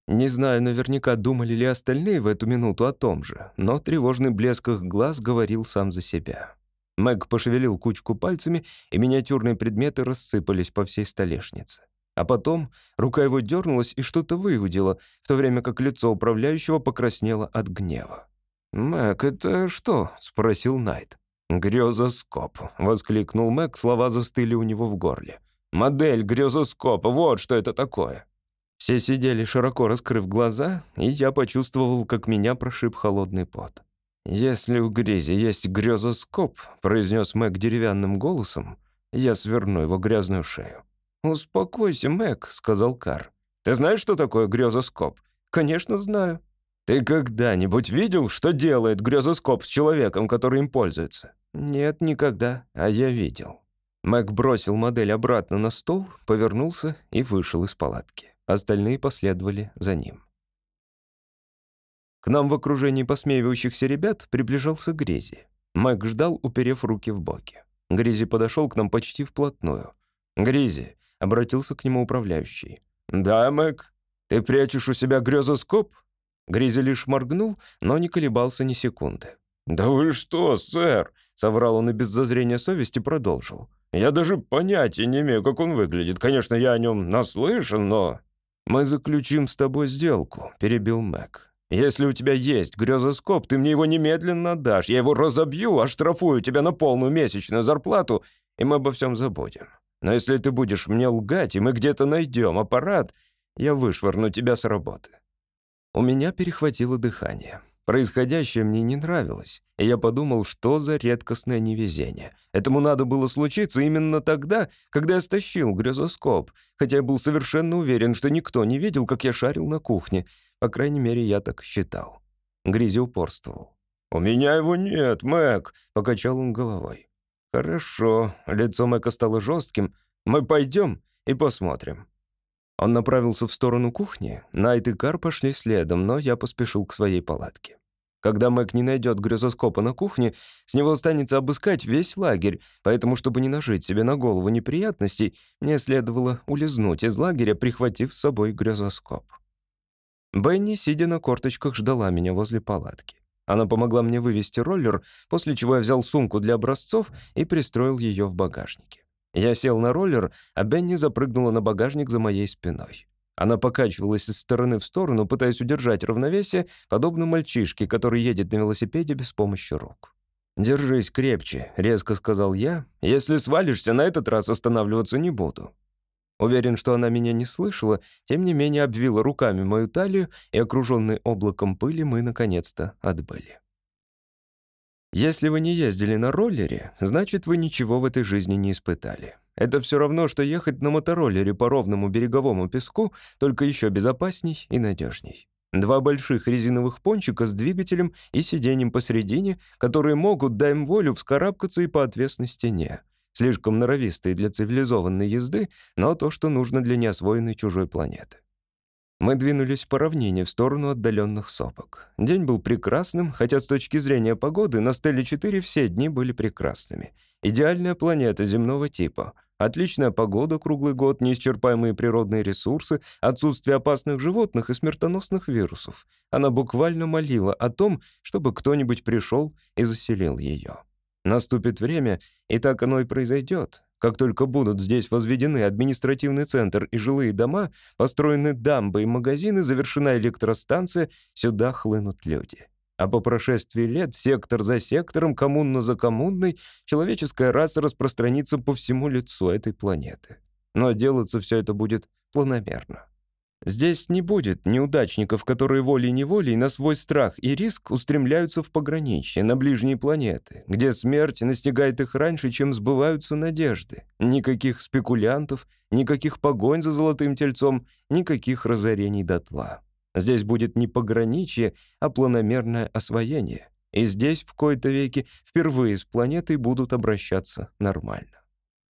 Не знаю наверняка, думали ли остальные в эту минуту о том же, но тревожный блеск их глаз говорил сам за себя. Мэг пошевелил кучку пальцами, и миниатюрные предметы рассыпались по всей столешнице. А потом рука его дернулась и что-то выудила, в то время как лицо управляющего покраснело от гнева. «Мэг, это что?» — спросил Найт. «Грёзоскоп», — воскликнул Мэг, слова застыли у него в горле. «Модель грёзоскопа, вот что это такое». Все сидели, широко раскрыв глаза, и я почувствовал, как меня прошиб холодный пот. «Если у Грези есть грёзоскоп», — произнес Мэг деревянным голосом, я сверну его грязную шею. «Успокойся, Мэг», — сказал Кар. «Ты знаешь, что такое грёзоскоп?» «Конечно, знаю». «Ты когда-нибудь видел, что делает грёзоскоп с человеком, который им пользуется?» «Нет, никогда, а я видел». Мэг бросил модель обратно на стол, повернулся и вышел из палатки. Остальные последовали за ним. К нам в окружении посмеивающихся ребят приближался Грези. Мэг ждал, уперев руки в боки. Грези подошел к нам почти вплотную. «Грези», — обратился к нему управляющий. «Да, Мэг, ты прячешь у себя грезоскоп?» Грези лишь моргнул, но не колебался ни секунды. «Да вы что, сэр?» — соврал он и без зазрения совести продолжил. «Я даже понятия не имею, как он выглядит. Конечно, я о нем наслышан, но...» «Мы заключим с тобой сделку», — перебил Мэг. Если у тебя есть грезоскоп, ты мне его немедленно отдашь. Я его разобью, оштрафую тебя на полную месячную зарплату, и мы обо всем забудем. Но если ты будешь мне лгать, и мы где-то найдем аппарат, я вышвырну тебя с работы». У меня перехватило дыхание. Происходящее мне не нравилось, и я подумал, что за редкостное невезение. Этому надо было случиться именно тогда, когда я стащил грезоскоп, хотя я был совершенно уверен, что никто не видел, как я шарил на кухне — по крайней мере, я так считал. Гризи упорствовал. «У меня его нет, Мэг», — покачал он головой. «Хорошо». Лицо Мэка стало жестким. «Мы пойдем и посмотрим». Он направился в сторону кухни. Найт и Кар пошли следом, но я поспешил к своей палатке. Когда Мэг не найдет грезоскопа на кухне, с него останется обыскать весь лагерь, поэтому, чтобы не нажить себе на голову неприятностей, мне следовало улизнуть из лагеря, прихватив с собой грезоскоп. Бенни, сидя на корточках, ждала меня возле палатки. Она помогла мне вывести роллер, после чего я взял сумку для образцов и пристроил ее в багажнике. Я сел на роллер, а Бенни запрыгнула на багажник за моей спиной. Она покачивалась из стороны в сторону, пытаясь удержать равновесие, подобно мальчишке, который едет на велосипеде без помощи рук. «Держись крепче», — резко сказал я. «Если свалишься, на этот раз останавливаться не буду». Уверен, что она меня не слышала, тем не менее обвила руками мою талию, и, окруженный облаком пыли, мы, наконец-то, отбыли. Если вы не ездили на роллере, значит, вы ничего в этой жизни не испытали. Это все равно, что ехать на мотороллере по ровному береговому песку, только еще безопасней и надежней. Два больших резиновых пончика с двигателем и сиденьем посередине, которые могут, дай им волю, вскарабкаться и по отвесной стене слишком норовистые для цивилизованной езды, но то, что нужно для неосвоенной чужой планеты. Мы двинулись по равнине в сторону отдаленных сопок. День был прекрасным, хотя с точки зрения погоды на Стелле-4 все дни были прекрасными. Идеальная планета земного типа. Отличная погода круглый год, неисчерпаемые природные ресурсы, отсутствие опасных животных и смертоносных вирусов. Она буквально молила о том, чтобы кто-нибудь пришел и заселил ее. Наступит время, и так оно и произойдет. Как только будут здесь возведены административный центр и жилые дома, построены дамбы и магазины, завершена электростанция, сюда хлынут люди. А по прошествии лет, сектор за сектором, коммуна за коммунной, человеческая раса распространится по всему лицу этой планеты. Но делаться все это будет планомерно. Здесь не будет неудачников, которые волей-неволей на свой страх и риск устремляются в пограничье, на ближние планеты, где смерть настигает их раньше, чем сбываются надежды. Никаких спекулянтов, никаких погонь за золотым тельцом, никаких разорений дотла. Здесь будет не пограничье, а планомерное освоение. И здесь в кои-то веки впервые с планетой будут обращаться нормально.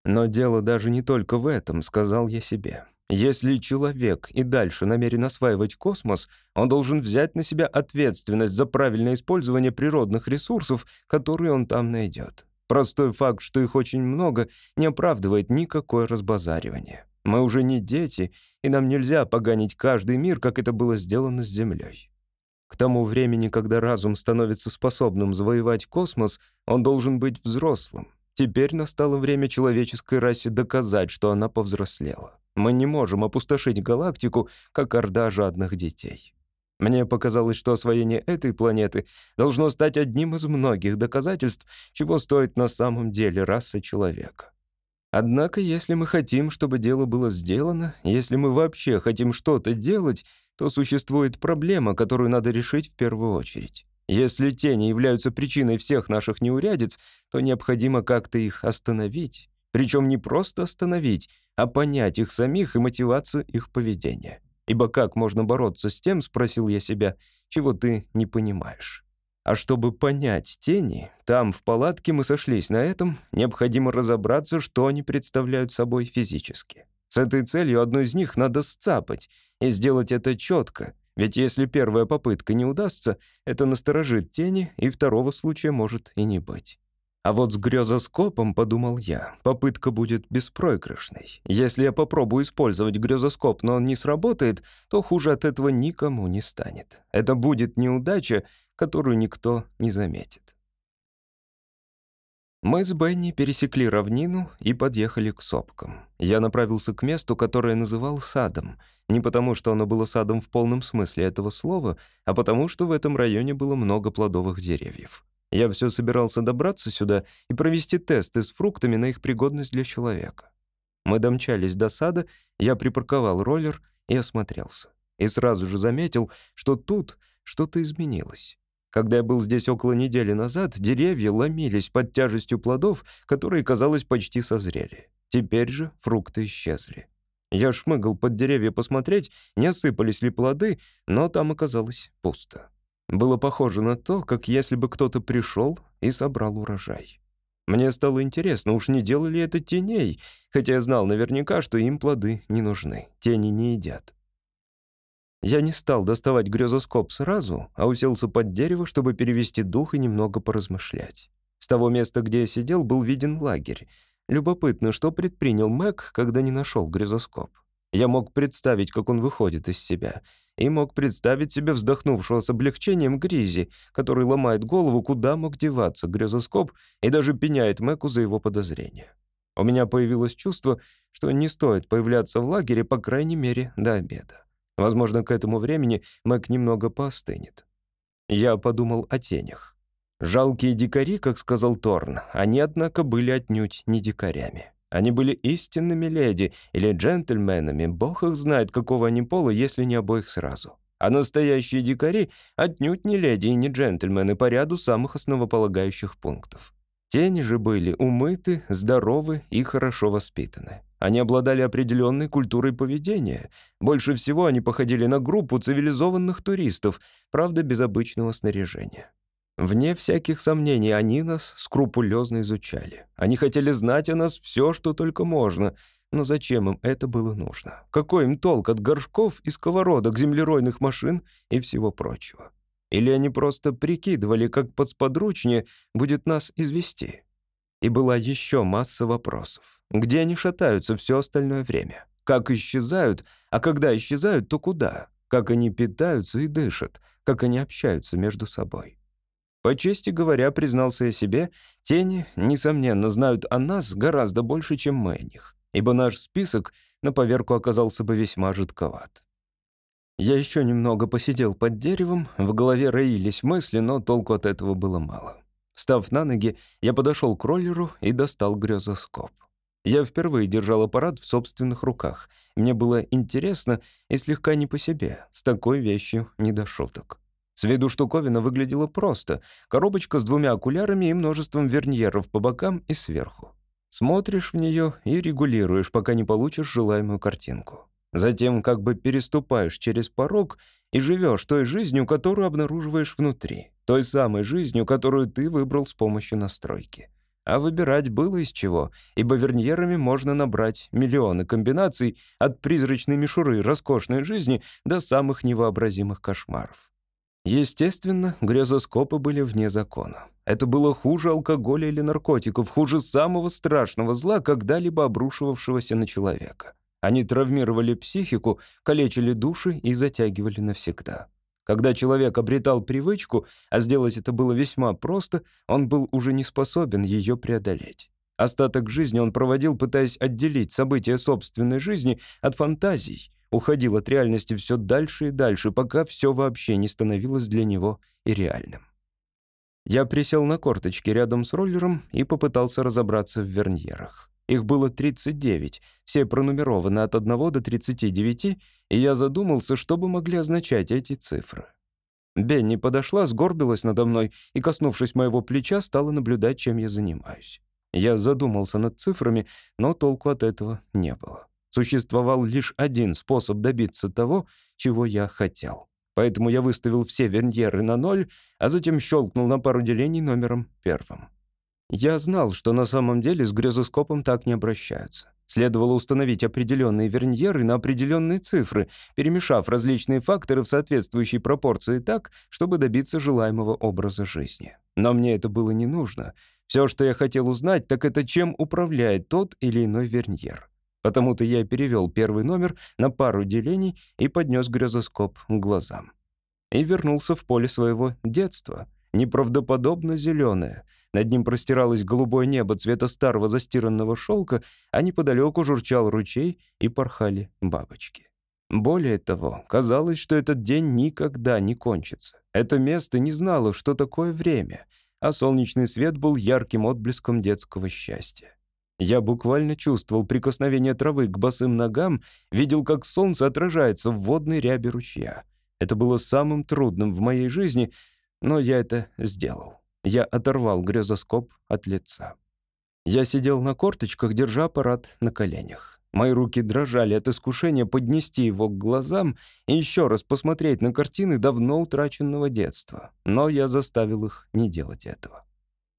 Но дело даже не только в этом, сказал я себе. Если человек и дальше намерен осваивать космос, он должен взять на себя ответственность за правильное использование природных ресурсов, которые он там найдет. Простой факт, что их очень много, не оправдывает никакое разбазаривание. Мы уже не дети, и нам нельзя поганить каждый мир, как это было сделано с Землей. К тому времени, когда разум становится способным завоевать космос, он должен быть взрослым. Теперь настало время человеческой расе доказать, что она повзрослела. Мы не можем опустошить галактику, как орда жадных детей. Мне показалось, что освоение этой планеты должно стать одним из многих доказательств, чего стоит на самом деле раса человека. Однако, если мы хотим, чтобы дело было сделано, если мы вообще хотим что-то делать, то существует проблема, которую надо решить в первую очередь. Если тени являются причиной всех наших неурядиц, то необходимо как-то их остановить. Причем не просто остановить, а понять их самих и мотивацию их поведения. Ибо как можно бороться с тем, спросил я себя, чего ты не понимаешь. А чтобы понять тени, там, в палатке, мы сошлись на этом, необходимо разобраться, что они представляют собой физически. С этой целью одну из них надо сцапать, и сделать это четко, ведь если первая попытка не удастся, это насторожит тени, и второго случая может и не быть. А вот с грезоскопом, подумал я, попытка будет беспроигрышной. Если я попробую использовать грезоскоп, но он не сработает, то хуже от этого никому не станет. Это будет неудача, которую никто не заметит. Мы с Бенни пересекли равнину и подъехали к сопкам. Я направился к месту, которое называл садом. Не потому, что оно было садом в полном смысле этого слова, а потому, что в этом районе было много плодовых деревьев. Я все собирался добраться сюда и провести тесты с фруктами на их пригодность для человека. Мы домчались до сада, я припарковал роллер и осмотрелся. И сразу же заметил, что тут что-то изменилось. Когда я был здесь около недели назад, деревья ломились под тяжестью плодов, которые, казалось, почти созрели. Теперь же фрукты исчезли. Я шмыгал под деревья посмотреть, не осыпались ли плоды, но там оказалось пусто. Было похоже на то, как если бы кто-то пришел и собрал урожай. Мне стало интересно, уж не делали это теней, хотя я знал наверняка, что им плоды не нужны, тени не едят. Я не стал доставать грезоскоп сразу, а уселся под дерево, чтобы перевести дух и немного поразмышлять. С того места, где я сидел, был виден лагерь. Любопытно, что предпринял Мэг, когда не нашел грезоскоп. Я мог представить, как он выходит из себя — и мог представить себе вздохнувшего с облегчением Гризи, который ломает голову, куда мог деваться грезоскоп и даже пеняет Мэку за его подозрения. У меня появилось чувство, что не стоит появляться в лагере, по крайней мере, до обеда. Возможно, к этому времени Мэг немного поостынет. Я подумал о тенях. Жалкие дикари, как сказал Торн, они, однако, были отнюдь не дикарями. Они были истинными леди или джентльменами, бог их знает, какого они пола, если не обоих сразу. А настоящие дикари отнюдь не леди и не джентльмены по ряду самых основополагающих пунктов. Тени же были умыты, здоровы и хорошо воспитаны. Они обладали определенной культурой поведения. Больше всего они походили на группу цивилизованных туристов, правда, без обычного снаряжения. Вне всяких сомнений, они нас скрупулезно изучали. Они хотели знать о нас все, что только можно. Но зачем им это было нужно? Какой им толк от горшков и сковородок, землеройных машин и всего прочего? Или они просто прикидывали, как подсподручнее будет нас извести? И была еще масса вопросов. Где они шатаются все остальное время? Как исчезают? А когда исчезают, то куда? Как они питаются и дышат? Как они общаются между собой? По чести говоря, признался я себе, тени, несомненно, знают о нас гораздо больше, чем мы о них, ибо наш список на поверку оказался бы весьма жидковат. Я еще немного посидел под деревом, в голове роились мысли, но толку от этого было мало. Встав на ноги, я подошел к роллеру и достал грезоскоп. Я впервые держал аппарат в собственных руках. Мне было интересно и слегка не по себе. С такой вещью не до шуток. С виду штуковина выглядела просто. Коробочка с двумя окулярами и множеством верньеров по бокам и сверху. Смотришь в нее и регулируешь, пока не получишь желаемую картинку. Затем как бы переступаешь через порог и живешь той жизнью, которую обнаруживаешь внутри. Той самой жизнью, которую ты выбрал с помощью настройки. А выбирать было из чего, ибо верньерами можно набрать миллионы комбинаций от призрачной мишуры роскошной жизни до самых невообразимых кошмаров. Естественно, грезоскопы были вне закона. Это было хуже алкоголя или наркотиков, хуже самого страшного зла, когда-либо обрушивавшегося на человека. Они травмировали психику, калечили души и затягивали навсегда. Когда человек обретал привычку, а сделать это было весьма просто, он был уже не способен ее преодолеть. Остаток жизни он проводил, пытаясь отделить события собственной жизни от фантазий, уходил от реальности все дальше и дальше, пока все вообще не становилось для него и реальным. Я присел на корточки рядом с роллером и попытался разобраться в верньерах. Их было 39, все пронумерованы от 1 до 39, и я задумался, что бы могли означать эти цифры. Бенни подошла, сгорбилась надо мной и, коснувшись моего плеча, стала наблюдать, чем я занимаюсь. Я задумался над цифрами, но толку от этого не было. Существовал лишь один способ добиться того, чего я хотел. Поэтому я выставил все верньеры на ноль, а затем щелкнул на пару делений номером первым. Я знал, что на самом деле с грезоскопом так не обращаются. Следовало установить определенные верньеры на определенные цифры, перемешав различные факторы в соответствующей пропорции так, чтобы добиться желаемого образа жизни. Но мне это было не нужно. Все, что я хотел узнать, так это чем управляет тот или иной верньер. Потому-то я перевел первый номер на пару делений и поднес грезоскоп к глазам. И вернулся в поле своего детства, неправдоподобно зеленое. Над ним простиралось голубое небо цвета старого застиранного шелка, а неподалеку журчал ручей и порхали бабочки. Более того, казалось, что этот день никогда не кончится. Это место не знало, что такое время, а солнечный свет был ярким отблеском детского счастья. Я буквально чувствовал прикосновение травы к босым ногам, видел, как солнце отражается в водной рябе ручья. Это было самым трудным в моей жизни, но я это сделал. Я оторвал грезоскоп от лица. Я сидел на корточках, держа аппарат на коленях. Мои руки дрожали от искушения поднести его к глазам и еще раз посмотреть на картины давно утраченного детства. Но я заставил их не делать этого.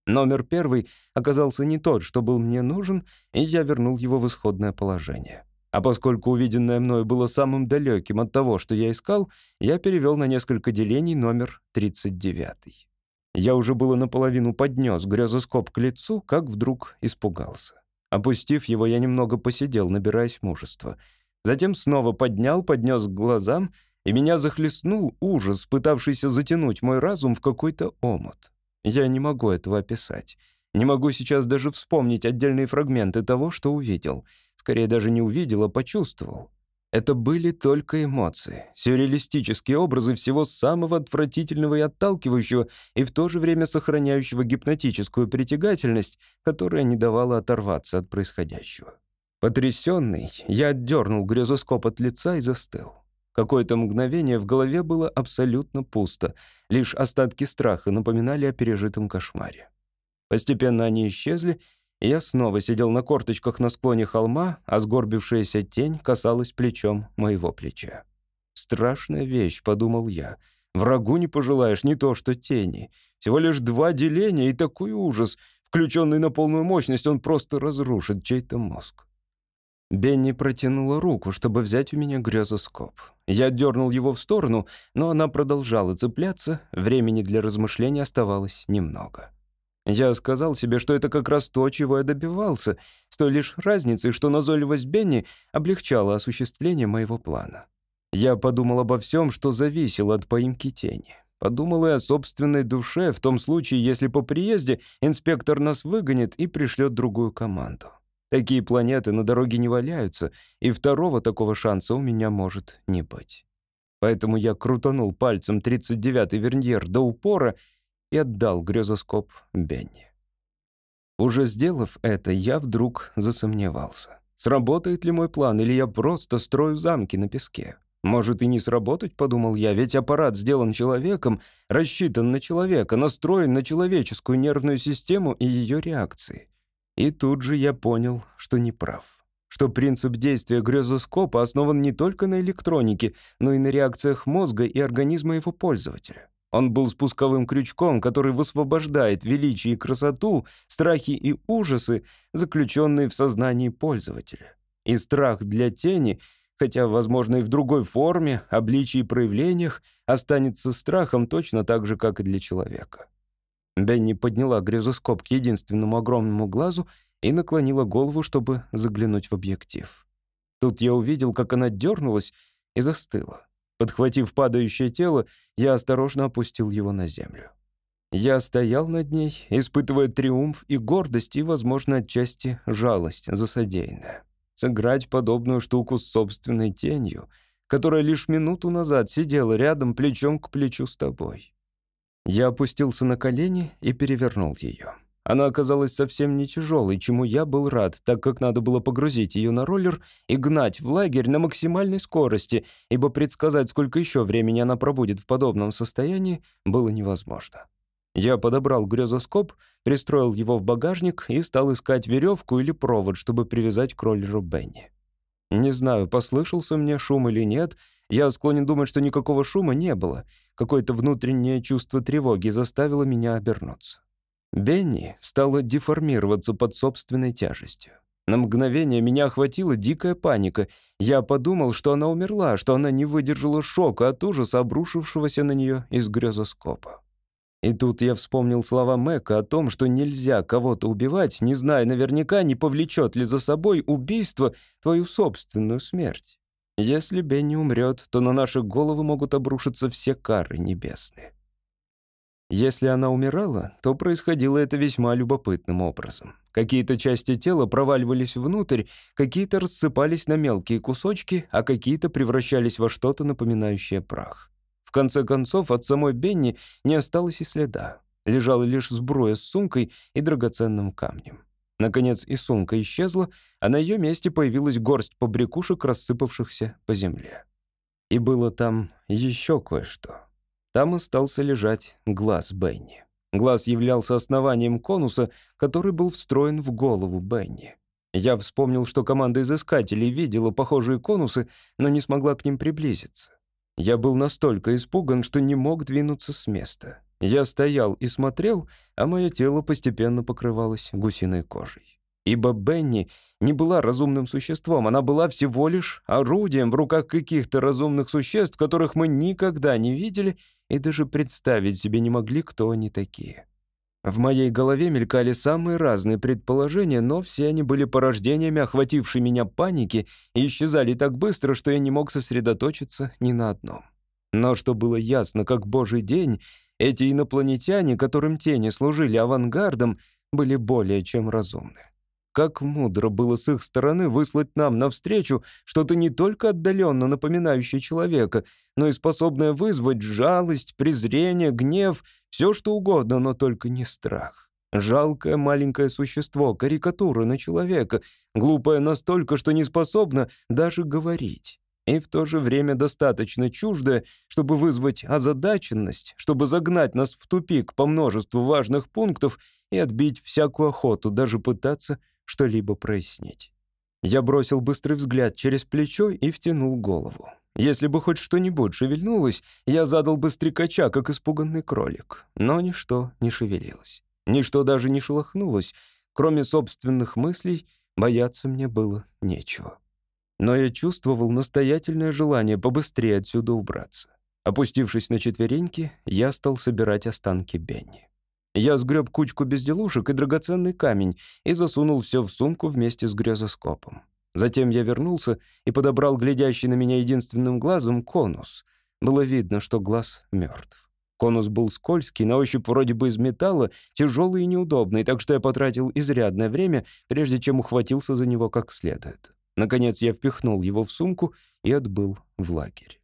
Номер первый оказался не тот, что был мне нужен, и я вернул его в исходное положение. А поскольку увиденное мною было самым далеким от того, что я искал, я перевел на несколько делений номер 39. Я уже было наполовину поднес грезоскоп к лицу, как вдруг испугался. Опустив его, я немного посидел, набираясь мужества. Затем снова поднял, поднес к глазам, и меня захлестнул ужас, пытавшийся затянуть мой разум в какой-то омут. Я не могу этого описать. Не могу сейчас даже вспомнить отдельные фрагменты того, что увидел. Скорее, даже не увидел, а почувствовал. Это были только эмоции, сюрреалистические образы всего самого отвратительного и отталкивающего, и в то же время сохраняющего гипнотическую притягательность, которая не давала оторваться от происходящего. Потрясенный, я отдернул грезоскоп от лица и застыл. Какое-то мгновение в голове было абсолютно пусто. Лишь остатки страха напоминали о пережитом кошмаре. Постепенно они исчезли, и я снова сидел на корточках на склоне холма, а сгорбившаяся тень касалась плечом моего плеча. «Страшная вещь», — подумал я. «Врагу не пожелаешь не то что тени. Всего лишь два деления и такой ужас. Включенный на полную мощность, он просто разрушит чей-то мозг». Бенни протянула руку, чтобы взять у меня грезоскоп. Я дернул его в сторону, но она продолжала цепляться, времени для размышления оставалось немного. Я сказал себе, что это как раз то, чего я добивался, с той лишь разницей, что назойливость Бенни облегчала осуществление моего плана. Я подумал обо всем, что зависело от поимки тени. Подумал и о собственной душе, в том случае, если по приезде инспектор нас выгонит и пришлет другую команду. Такие планеты на дороге не валяются, и второго такого шанса у меня может не быть. Поэтому я крутанул пальцем 39-й верньер до упора и отдал грезоскоп Бенни. Уже сделав это, я вдруг засомневался. Сработает ли мой план, или я просто строю замки на песке? Может и не сработать, подумал я, ведь аппарат сделан человеком, рассчитан на человека, настроен на человеческую нервную систему и ее реакции. И тут же я понял, что не прав. Что принцип действия грезоскопа основан не только на электронике, но и на реакциях мозга и организма его пользователя. Он был спусковым крючком, который высвобождает величие и красоту, страхи и ужасы, заключенные в сознании пользователя. И страх для тени, хотя, возможно, и в другой форме, обличии и проявлениях, останется страхом точно так же, как и для человека. Бенни подняла грезоскоп к единственному огромному глазу и наклонила голову, чтобы заглянуть в объектив. Тут я увидел, как она дернулась и застыла. Подхватив падающее тело, я осторожно опустил его на землю. Я стоял над ней, испытывая триумф и гордость, и, возможно, отчасти жалость за содеянное. Сыграть подобную штуку с собственной тенью, которая лишь минуту назад сидела рядом плечом к плечу с тобой. Я опустился на колени и перевернул ее. Она оказалась совсем не тяжелой, чему я был рад, так как надо было погрузить ее на роллер и гнать в лагерь на максимальной скорости, ибо предсказать, сколько еще времени она пробудет в подобном состоянии, было невозможно. Я подобрал грезоскоп, пристроил его в багажник и стал искать веревку или провод, чтобы привязать к роллеру Бенни. Не знаю, послышался мне шум или нет. Я склонен думать, что никакого шума не было. Какое-то внутреннее чувство тревоги заставило меня обернуться. Бенни стала деформироваться под собственной тяжестью. На мгновение меня охватила дикая паника. Я подумал, что она умерла, что она не выдержала шока от ужаса, обрушившегося на нее из грезоскопа. И тут я вспомнил слова Мэка о том, что нельзя кого-то убивать, не зная наверняка, не повлечет ли за собой убийство твою собственную смерть. Если Бенни умрет, то на наши головы могут обрушиться все кары небесные. Если она умирала, то происходило это весьма любопытным образом. Какие-то части тела проваливались внутрь, какие-то рассыпались на мелкие кусочки, а какие-то превращались во что-то напоминающее прах. В конце концов, от самой Бенни не осталось и следа. Лежала лишь сбруя с сумкой и драгоценным камнем. Наконец и сумка исчезла, а на ее месте появилась горсть побрякушек, рассыпавшихся по земле. И было там еще кое-что. Там остался лежать глаз Бенни. Глаз являлся основанием конуса, который был встроен в голову Бенни. Я вспомнил, что команда изыскателей видела похожие конусы, но не смогла к ним приблизиться. Я был настолько испуган, что не мог двинуться с места. Я стоял и смотрел, а мое тело постепенно покрывалось гусиной кожей. Ибо Бенни не была разумным существом, она была всего лишь орудием в руках каких-то разумных существ, которых мы никогда не видели и даже представить себе не могли, кто они такие. В моей голове мелькали самые разные предположения, но все они были порождениями, охватившей меня паники, и исчезали так быстро, что я не мог сосредоточиться ни на одном. Но что было ясно, как божий день, эти инопланетяне, которым тени служили авангардом, были более чем разумны. Как мудро было с их стороны выслать нам навстречу что-то не только отдаленно напоминающее человека, но и способное вызвать жалость, презрение, гнев, все что угодно, но только не страх. Жалкое маленькое существо, карикатура на человека, глупое настолько, что не способно даже говорить. И в то же время достаточно чуждое, чтобы вызвать озадаченность, чтобы загнать нас в тупик по множеству важных пунктов и отбить всякую охоту, даже пытаться что-либо прояснить. Я бросил быстрый взгляд через плечо и втянул голову. Если бы хоть что-нибудь шевельнулось, я задал бы стрекача, как испуганный кролик. Но ничто не шевелилось. Ничто даже не шелохнулось. Кроме собственных мыслей, бояться мне было нечего. Но я чувствовал настоятельное желание побыстрее отсюда убраться. Опустившись на четвереньки, я стал собирать останки Бенни. Я сгреб кучку безделушек и драгоценный камень и засунул все в сумку вместе с грезоскопом. Затем я вернулся и подобрал глядящий на меня единственным глазом конус. Было видно, что глаз мертв. Конус был скользкий, на ощупь вроде бы из металла, тяжелый и неудобный, так что я потратил изрядное время, прежде чем ухватился за него как следует. Наконец я впихнул его в сумку и отбыл в лагерь.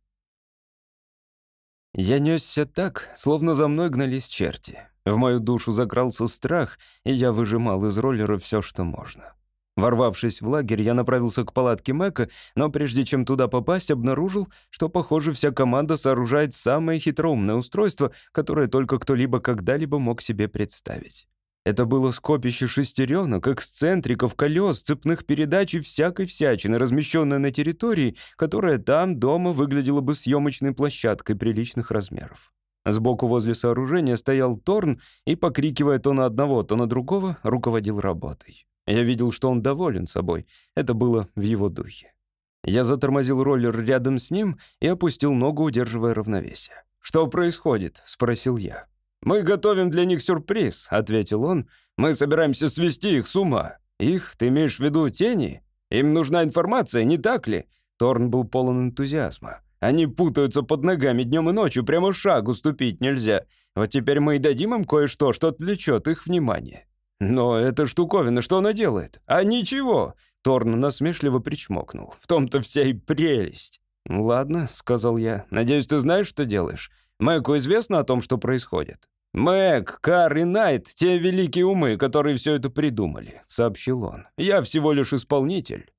Я несся так, словно за мной гнались черти. В мою душу закрался страх, и я выжимал из роллера все, что можно. Ворвавшись в лагерь, я направился к палатке Мэка, но прежде чем туда попасть, обнаружил, что, похоже, вся команда сооружает самое хитроумное устройство, которое только кто-либо когда-либо мог себе представить. Это было скопище шестеренок, эксцентриков, колес, цепных передач и всякой всячины, размещенное на территории, которая там, дома, выглядела бы съемочной площадкой приличных размеров. Сбоку возле сооружения стоял Торн и, покрикивая то на одного, то на другого, руководил работой. Я видел, что он доволен собой. Это было в его духе. Я затормозил роллер рядом с ним и опустил ногу, удерживая равновесие. «Что происходит?» — спросил я. «Мы готовим для них сюрприз», — ответил он. «Мы собираемся свести их с ума. Их, ты имеешь в виду тени? Им нужна информация, не так ли?» Торн был полон энтузиазма. «Они путаются под ногами днем и ночью, прямо шагу ступить нельзя. Вот теперь мы и дадим им кое-что, что отвлечет их внимание». «Но эта штуковина, что она делает?» «А ничего!» Торн насмешливо причмокнул. «В том-то вся и прелесть». «Ладно», — сказал я. «Надеюсь, ты знаешь, что делаешь? Мэку известно о том, что происходит?» «Мэг, Кар и Найт — те великие умы, которые все это придумали», — сообщил он. «Я всего лишь исполнитель».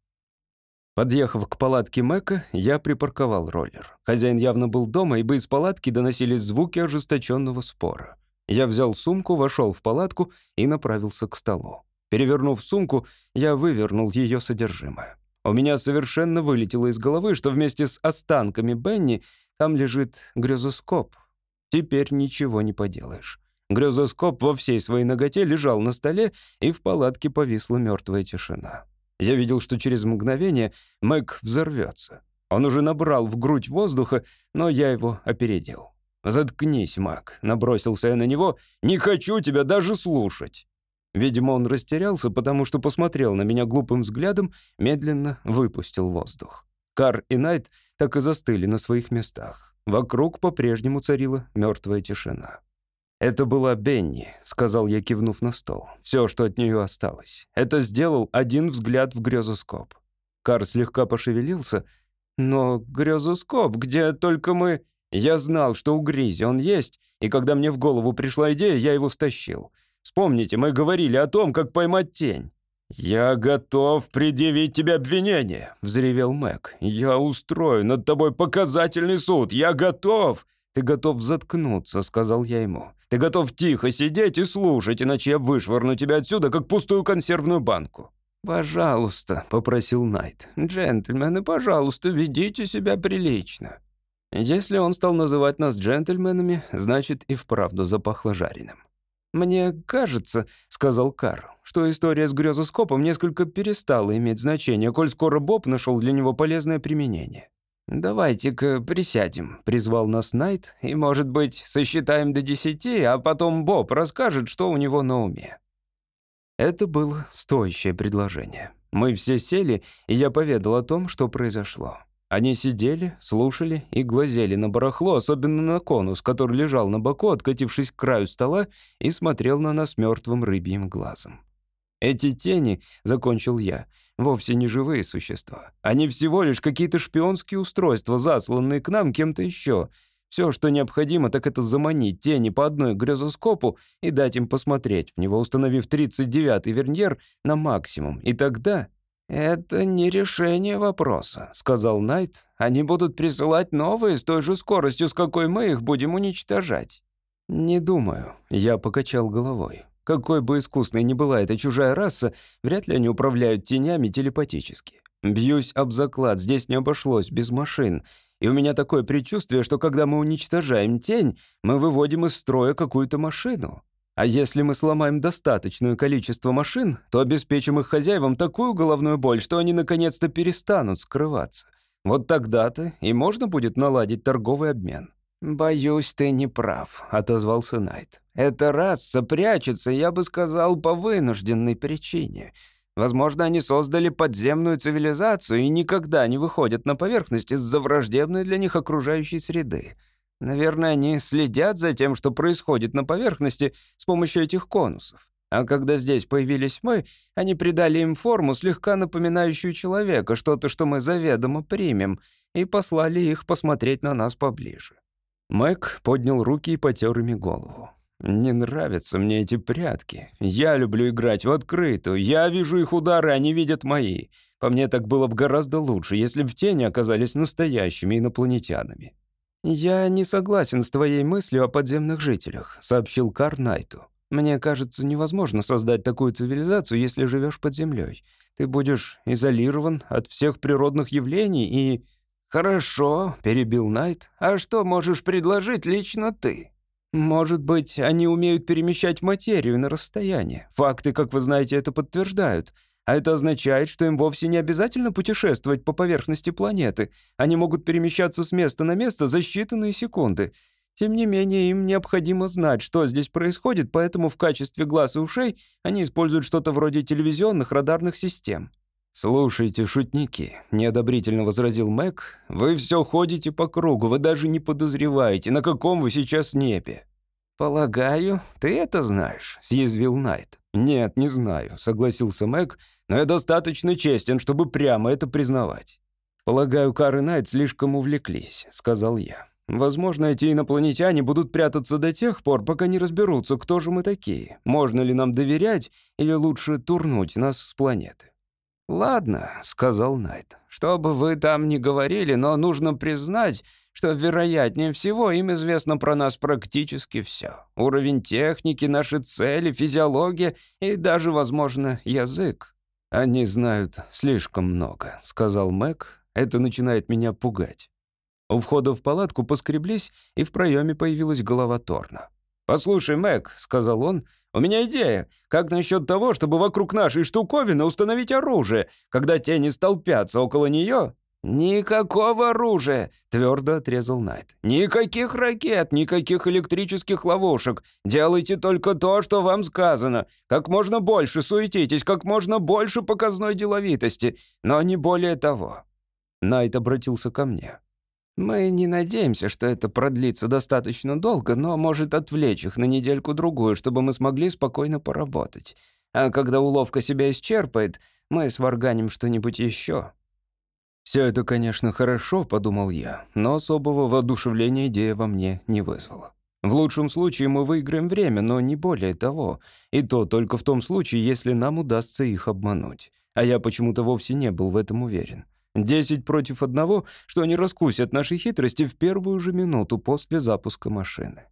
Подъехав к палатке Мэка, я припарковал роллер. Хозяин явно был дома, ибо из палатки доносились звуки ожесточенного спора. Я взял сумку, вошел в палатку и направился к столу. Перевернув сумку, я вывернул ее содержимое. У меня совершенно вылетело из головы, что вместе с останками Бенни там лежит грезоскоп. Теперь ничего не поделаешь. Грезоскоп во всей своей ноготе лежал на столе, и в палатке повисла мертвая тишина. Я видел, что через мгновение Мэг взорвется. Он уже набрал в грудь воздуха, но я его опередил. «Заткнись, Мак», — набросился я на него. «Не хочу тебя даже слушать». Видимо, он растерялся, потому что посмотрел на меня глупым взглядом, медленно выпустил воздух. Кар и Найт так и застыли на своих местах. Вокруг по-прежнему царила мертвая тишина. «Это была Бенни», — сказал я, кивнув на стол. Все, что от нее осталось. Это сделал один взгляд в грезоскоп. Кар слегка пошевелился. «Но грезоскоп, где только мы...» Я знал, что у Гризи он есть, и когда мне в голову пришла идея, я его стащил. Вспомните, мы говорили о том, как поймать тень. «Я готов предъявить тебе обвинение», — взревел Мэг. «Я устрою над тобой показательный суд. Я готов!» «Ты готов заткнуться», — сказал я ему. «Ты готов тихо сидеть и слушать, иначе я вышвырну тебя отсюда, как пустую консервную банку». «Пожалуйста», — попросил Найт. «Джентльмены, пожалуйста, ведите себя прилично». Если он стал называть нас джентльменами, значит и вправду запахло жареным. «Мне кажется», — сказал Карл, «что история с грезоскопом несколько перестала иметь значение, коль скоро Боб нашел для него полезное применение». «Давайте-ка присядем», — призвал нас Найт, «и, может быть, сосчитаем до десяти, а потом Боб расскажет, что у него на уме». Это было стоящее предложение. Мы все сели, и я поведал о том, что произошло. Они сидели, слушали и глазели на барахло, особенно на конус, который лежал на боку, откатившись к краю стола и смотрел на нас мертвым рыбьим глазом. «Эти тени», — закончил я, — «вовсе не живые существа. Они всего лишь какие-то шпионские устройства, засланные к нам кем-то еще. Все, что необходимо, так это заманить тени по одной грезоскопу и дать им посмотреть в него, установив 39-й верньер на максимум. И тогда «Это не решение вопроса», — сказал Найт. «Они будут присылать новые с той же скоростью, с какой мы их будем уничтожать». «Не думаю», — я покачал головой. «Какой бы искусной ни была эта чужая раса, вряд ли они управляют тенями телепатически. Бьюсь об заклад, здесь не обошлось без машин. И у меня такое предчувствие, что когда мы уничтожаем тень, мы выводим из строя какую-то машину. А если мы сломаем достаточное количество машин, то обеспечим их хозяевам такую головную боль, что они наконец-то перестанут скрываться. Вот тогда-то и можно будет наладить торговый обмен». «Боюсь, ты не прав», — отозвался Найт. «Эта раса прячется, я бы сказал, по вынужденной причине. Возможно, они создали подземную цивилизацию и никогда не выходят на поверхность из-за враждебной для них окружающей среды. Наверное, они следят за тем, что происходит на поверхности с помощью этих конусов. А когда здесь появились мы, они придали им форму, слегка напоминающую человека, что-то, что мы заведомо примем, и послали их посмотреть на нас поближе. Мэг поднял руки и потер ими голову. «Не нравятся мне эти прятки. Я люблю играть в открытую. Я вижу их удары, они видят мои. По мне так было бы гораздо лучше, если бы тени оказались настоящими инопланетянами. «Я не согласен с твоей мыслью о подземных жителях», — сообщил Кар Найту. «Мне кажется, невозможно создать такую цивилизацию, если живешь под землей. Ты будешь изолирован от всех природных явлений и...» «Хорошо», — перебил Найт. «А что можешь предложить лично ты?» «Может быть, они умеют перемещать материю на расстояние. Факты, как вы знаете, это подтверждают. А это означает, что им вовсе не обязательно путешествовать по поверхности планеты. Они могут перемещаться с места на место за считанные секунды. Тем не менее, им необходимо знать, что здесь происходит, поэтому в качестве глаз и ушей они используют что-то вроде телевизионных радарных систем. «Слушайте, шутники», — неодобрительно возразил Мэг, «вы все ходите по кругу, вы даже не подозреваете, на каком вы сейчас небе». «Полагаю, ты это знаешь», — съязвил Найт. «Нет, не знаю», — согласился Мэг, «но я достаточно честен, чтобы прямо это признавать». «Полагаю, Кар и Найт слишком увлеклись», — сказал я. «Возможно, эти инопланетяне будут прятаться до тех пор, пока не разберутся, кто же мы такие, можно ли нам доверять или лучше турнуть нас с планеты». «Ладно», — сказал Найт, — «что бы вы там ни говорили, но нужно признать, что, вероятнее всего, им известно про нас практически все. Уровень техники, наши цели, физиология и даже, возможно, язык». «Они знают слишком много», — сказал Мэг. «Это начинает меня пугать». У входа в палатку поскреблись, и в проеме появилась голова Торна. «Послушай, Мэг», — сказал он, — «у меня идея. Как насчет того, чтобы вокруг нашей штуковины установить оружие, когда тени столпятся около нее?» «Никакого оружия!» — твердо отрезал Найт. «Никаких ракет, никаких электрических ловушек. Делайте только то, что вам сказано. Как можно больше суетитесь, как можно больше показной деловитости, но не более того». Найт обратился ко мне. Мы не надеемся, что это продлится достаточно долго, но может отвлечь их на недельку-другую, чтобы мы смогли спокойно поработать. А когда уловка себя исчерпает, мы сварганим что-нибудь еще. «Все это, конечно, хорошо», — подумал я, но особого воодушевления идея во мне не вызвала. В лучшем случае мы выиграем время, но не более того. И то только в том случае, если нам удастся их обмануть. А я почему-то вовсе не был в этом уверен. Десять против одного, что они раскусят наши хитрости в первую же минуту после запуска машины.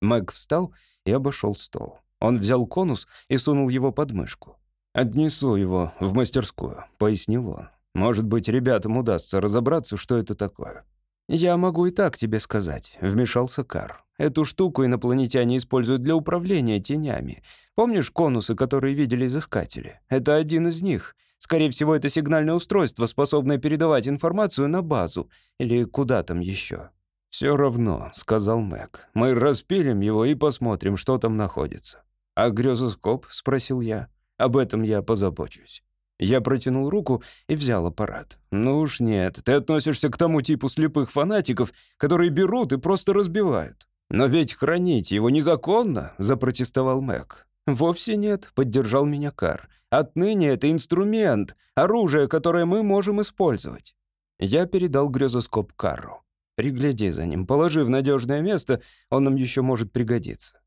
Мэг встал и обошел стол. Он взял конус и сунул его под мышку. «Отнесу его в мастерскую», — пояснил он. «Может быть, ребятам удастся разобраться, что это такое». «Я могу и так тебе сказать», — вмешался Кар. «Эту штуку инопланетяне используют для управления тенями. Помнишь конусы, которые видели изыскатели? Это один из них. Скорее всего, это сигнальное устройство, способное передавать информацию на базу. Или куда там еще. «Все равно», — сказал Мэг. «Мы распилим его и посмотрим, что там находится». «А грезоскоп?» — спросил я. «Об этом я позабочусь». Я протянул руку и взял аппарат. «Ну уж нет, ты относишься к тому типу слепых фанатиков, которые берут и просто разбивают». «Но ведь хранить его незаконно», — запротестовал Мэг. «Вовсе нет», — поддержал меня Кар. «Отныне это инструмент, оружие, которое мы можем использовать». Я передал грезоскоп Карру. «Пригляди за ним, положи в надежное место, он нам еще может пригодиться».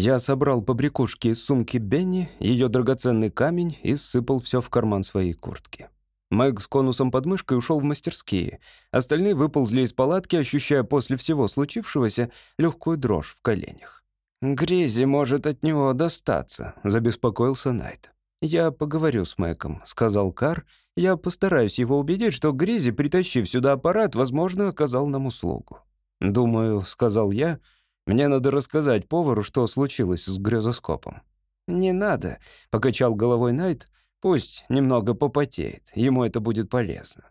Я собрал побрякушки из сумки Бенни, ее драгоценный камень и сыпал все в карман своей куртки. Мэг с конусом под мышкой ушел в мастерские. Остальные выползли из палатки, ощущая после всего случившегося легкую дрожь в коленях. «Грези может от него достаться», — забеспокоился Найт. «Я поговорю с Мэком», — сказал Кар. «Я постараюсь его убедить, что Грези, притащив сюда аппарат, возможно, оказал нам услугу». «Думаю», — сказал я, — «мне надо рассказать повару, что случилось с грезоскопом». «Не надо», — покачал головой Найт. «Пусть немного попотеет, ему это будет полезно».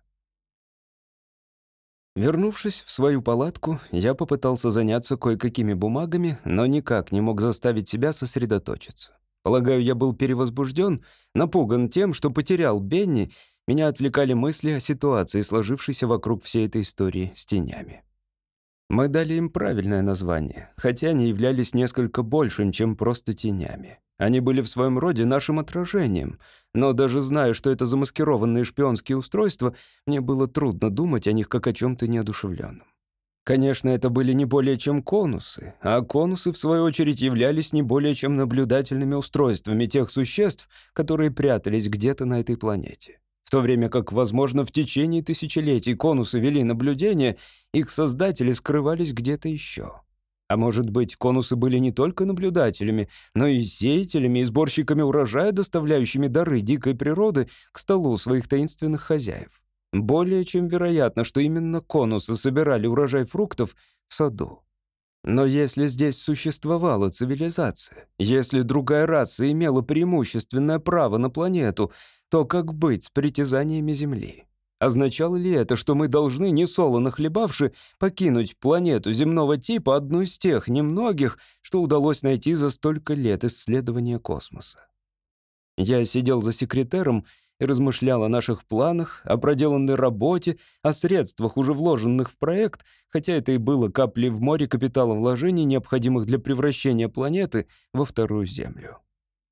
Вернувшись в свою палатку, я попытался заняться кое-какими бумагами, но никак не мог заставить себя сосредоточиться. Полагаю, я был перевозбужден, напуган тем, что потерял Бенни, меня отвлекали мысли о ситуации, сложившейся вокруг всей этой истории с тенями. Мы дали им правильное название, хотя они являлись несколько большим, чем просто тенями. Они были в своем роде нашим отражением, но даже зная, что это замаскированные шпионские устройства, мне было трудно думать о них как о чем-то неодушевленном. Конечно, это были не более чем конусы, а конусы, в свою очередь, являлись не более чем наблюдательными устройствами тех существ, которые прятались где-то на этой планете. В то время как, возможно, в течение тысячелетий конусы вели наблюдение, их создатели скрывались где-то еще. А может быть, конусы были не только наблюдателями, но и сеятелями и сборщиками урожая, доставляющими дары дикой природы к столу своих таинственных хозяев. Более чем вероятно, что именно конусы собирали урожай фруктов в саду. Но если здесь существовала цивилизация, если другая раса имела преимущественное право на планету, то как быть с притязаниями Земли? Означало ли это, что мы должны, не солоно хлебавши, покинуть планету земного типа, одну из тех немногих, что удалось найти за столько лет исследования космоса? Я сидел за секретером и размышлял о наших планах, о проделанной работе, о средствах, уже вложенных в проект, хотя это и было каплей в море капитала вложений, необходимых для превращения планеты во вторую Землю.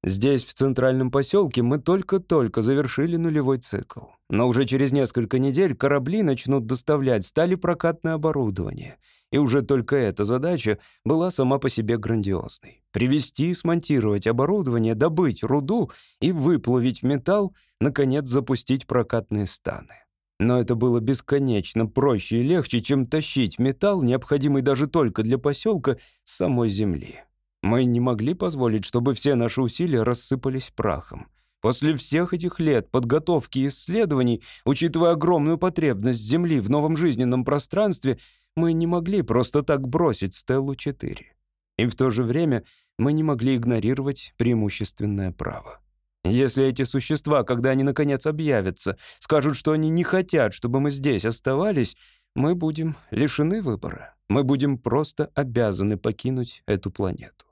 Здесь, в центральном поселке, мы только-только завершили нулевой цикл. Но уже через несколько недель корабли начнут доставлять стали прокатное оборудование. И уже только эта задача была сама по себе грандиозной. Привести и смонтировать оборудование, добыть руду и выплавить металл, наконец запустить прокатные станы. Но это было бесконечно проще и легче, чем тащить металл, необходимый даже только для поселка, с самой земли. Мы не могли позволить, чтобы все наши усилия рассыпались прахом. После всех этих лет подготовки и исследований, учитывая огромную потребность Земли в новом жизненном пространстве, мы не могли просто так бросить Стеллу-4. И в то же время мы не могли игнорировать преимущественное право. Если эти существа, когда они наконец объявятся, скажут, что они не хотят, чтобы мы здесь оставались, мы будем лишены выбора. Мы будем просто обязаны покинуть эту планету.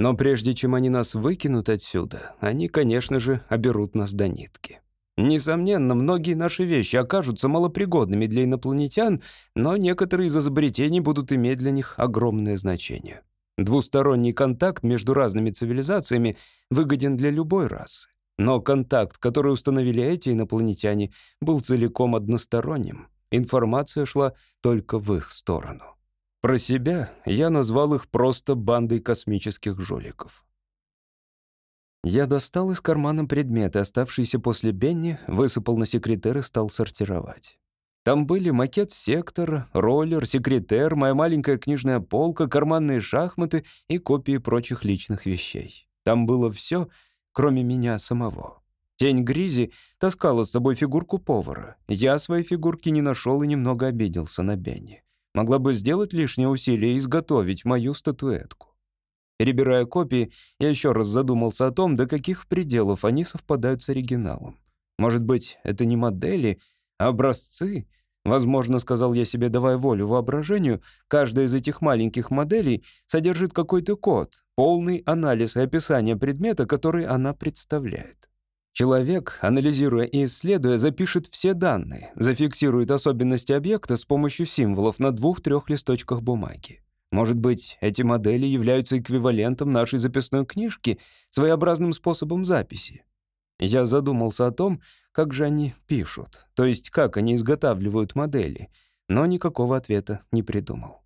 Но прежде чем они нас выкинут отсюда, они, конечно же, оберут нас до нитки. Несомненно, многие наши вещи окажутся малопригодными для инопланетян, но некоторые из изобретений будут иметь для них огромное значение. Двусторонний контакт между разными цивилизациями выгоден для любой расы. Но контакт, который установили эти инопланетяне, был целиком односторонним. Информация шла только в их сторону. Про себя я назвал их просто бандой космических жуликов. Я достал из кармана предметы, оставшиеся после Бенни, высыпал на секретер и стал сортировать. Там были макет сектора, роллер, секретер, моя маленькая книжная полка, карманные шахматы и копии прочих личных вещей. Там было все, кроме меня самого. Тень Гризи таскала с собой фигурку повара. Я своей фигурки не нашел и немного обиделся на Бенни могла бы сделать лишнее усилие и изготовить мою статуэтку. Перебирая копии, я еще раз задумался о том, до каких пределов они совпадают с оригиналом. Может быть, это не модели, а образцы? Возможно, сказал я себе, давая волю воображению, каждая из этих маленьких моделей содержит какой-то код, полный анализ и описание предмета, который она представляет. Человек, анализируя и исследуя, запишет все данные, зафиксирует особенности объекта с помощью символов на двух-трех листочках бумаги. Может быть, эти модели являются эквивалентом нашей записной книжки, своеобразным способом записи. Я задумался о том, как же они пишут, то есть как они изготавливают модели, но никакого ответа не придумал.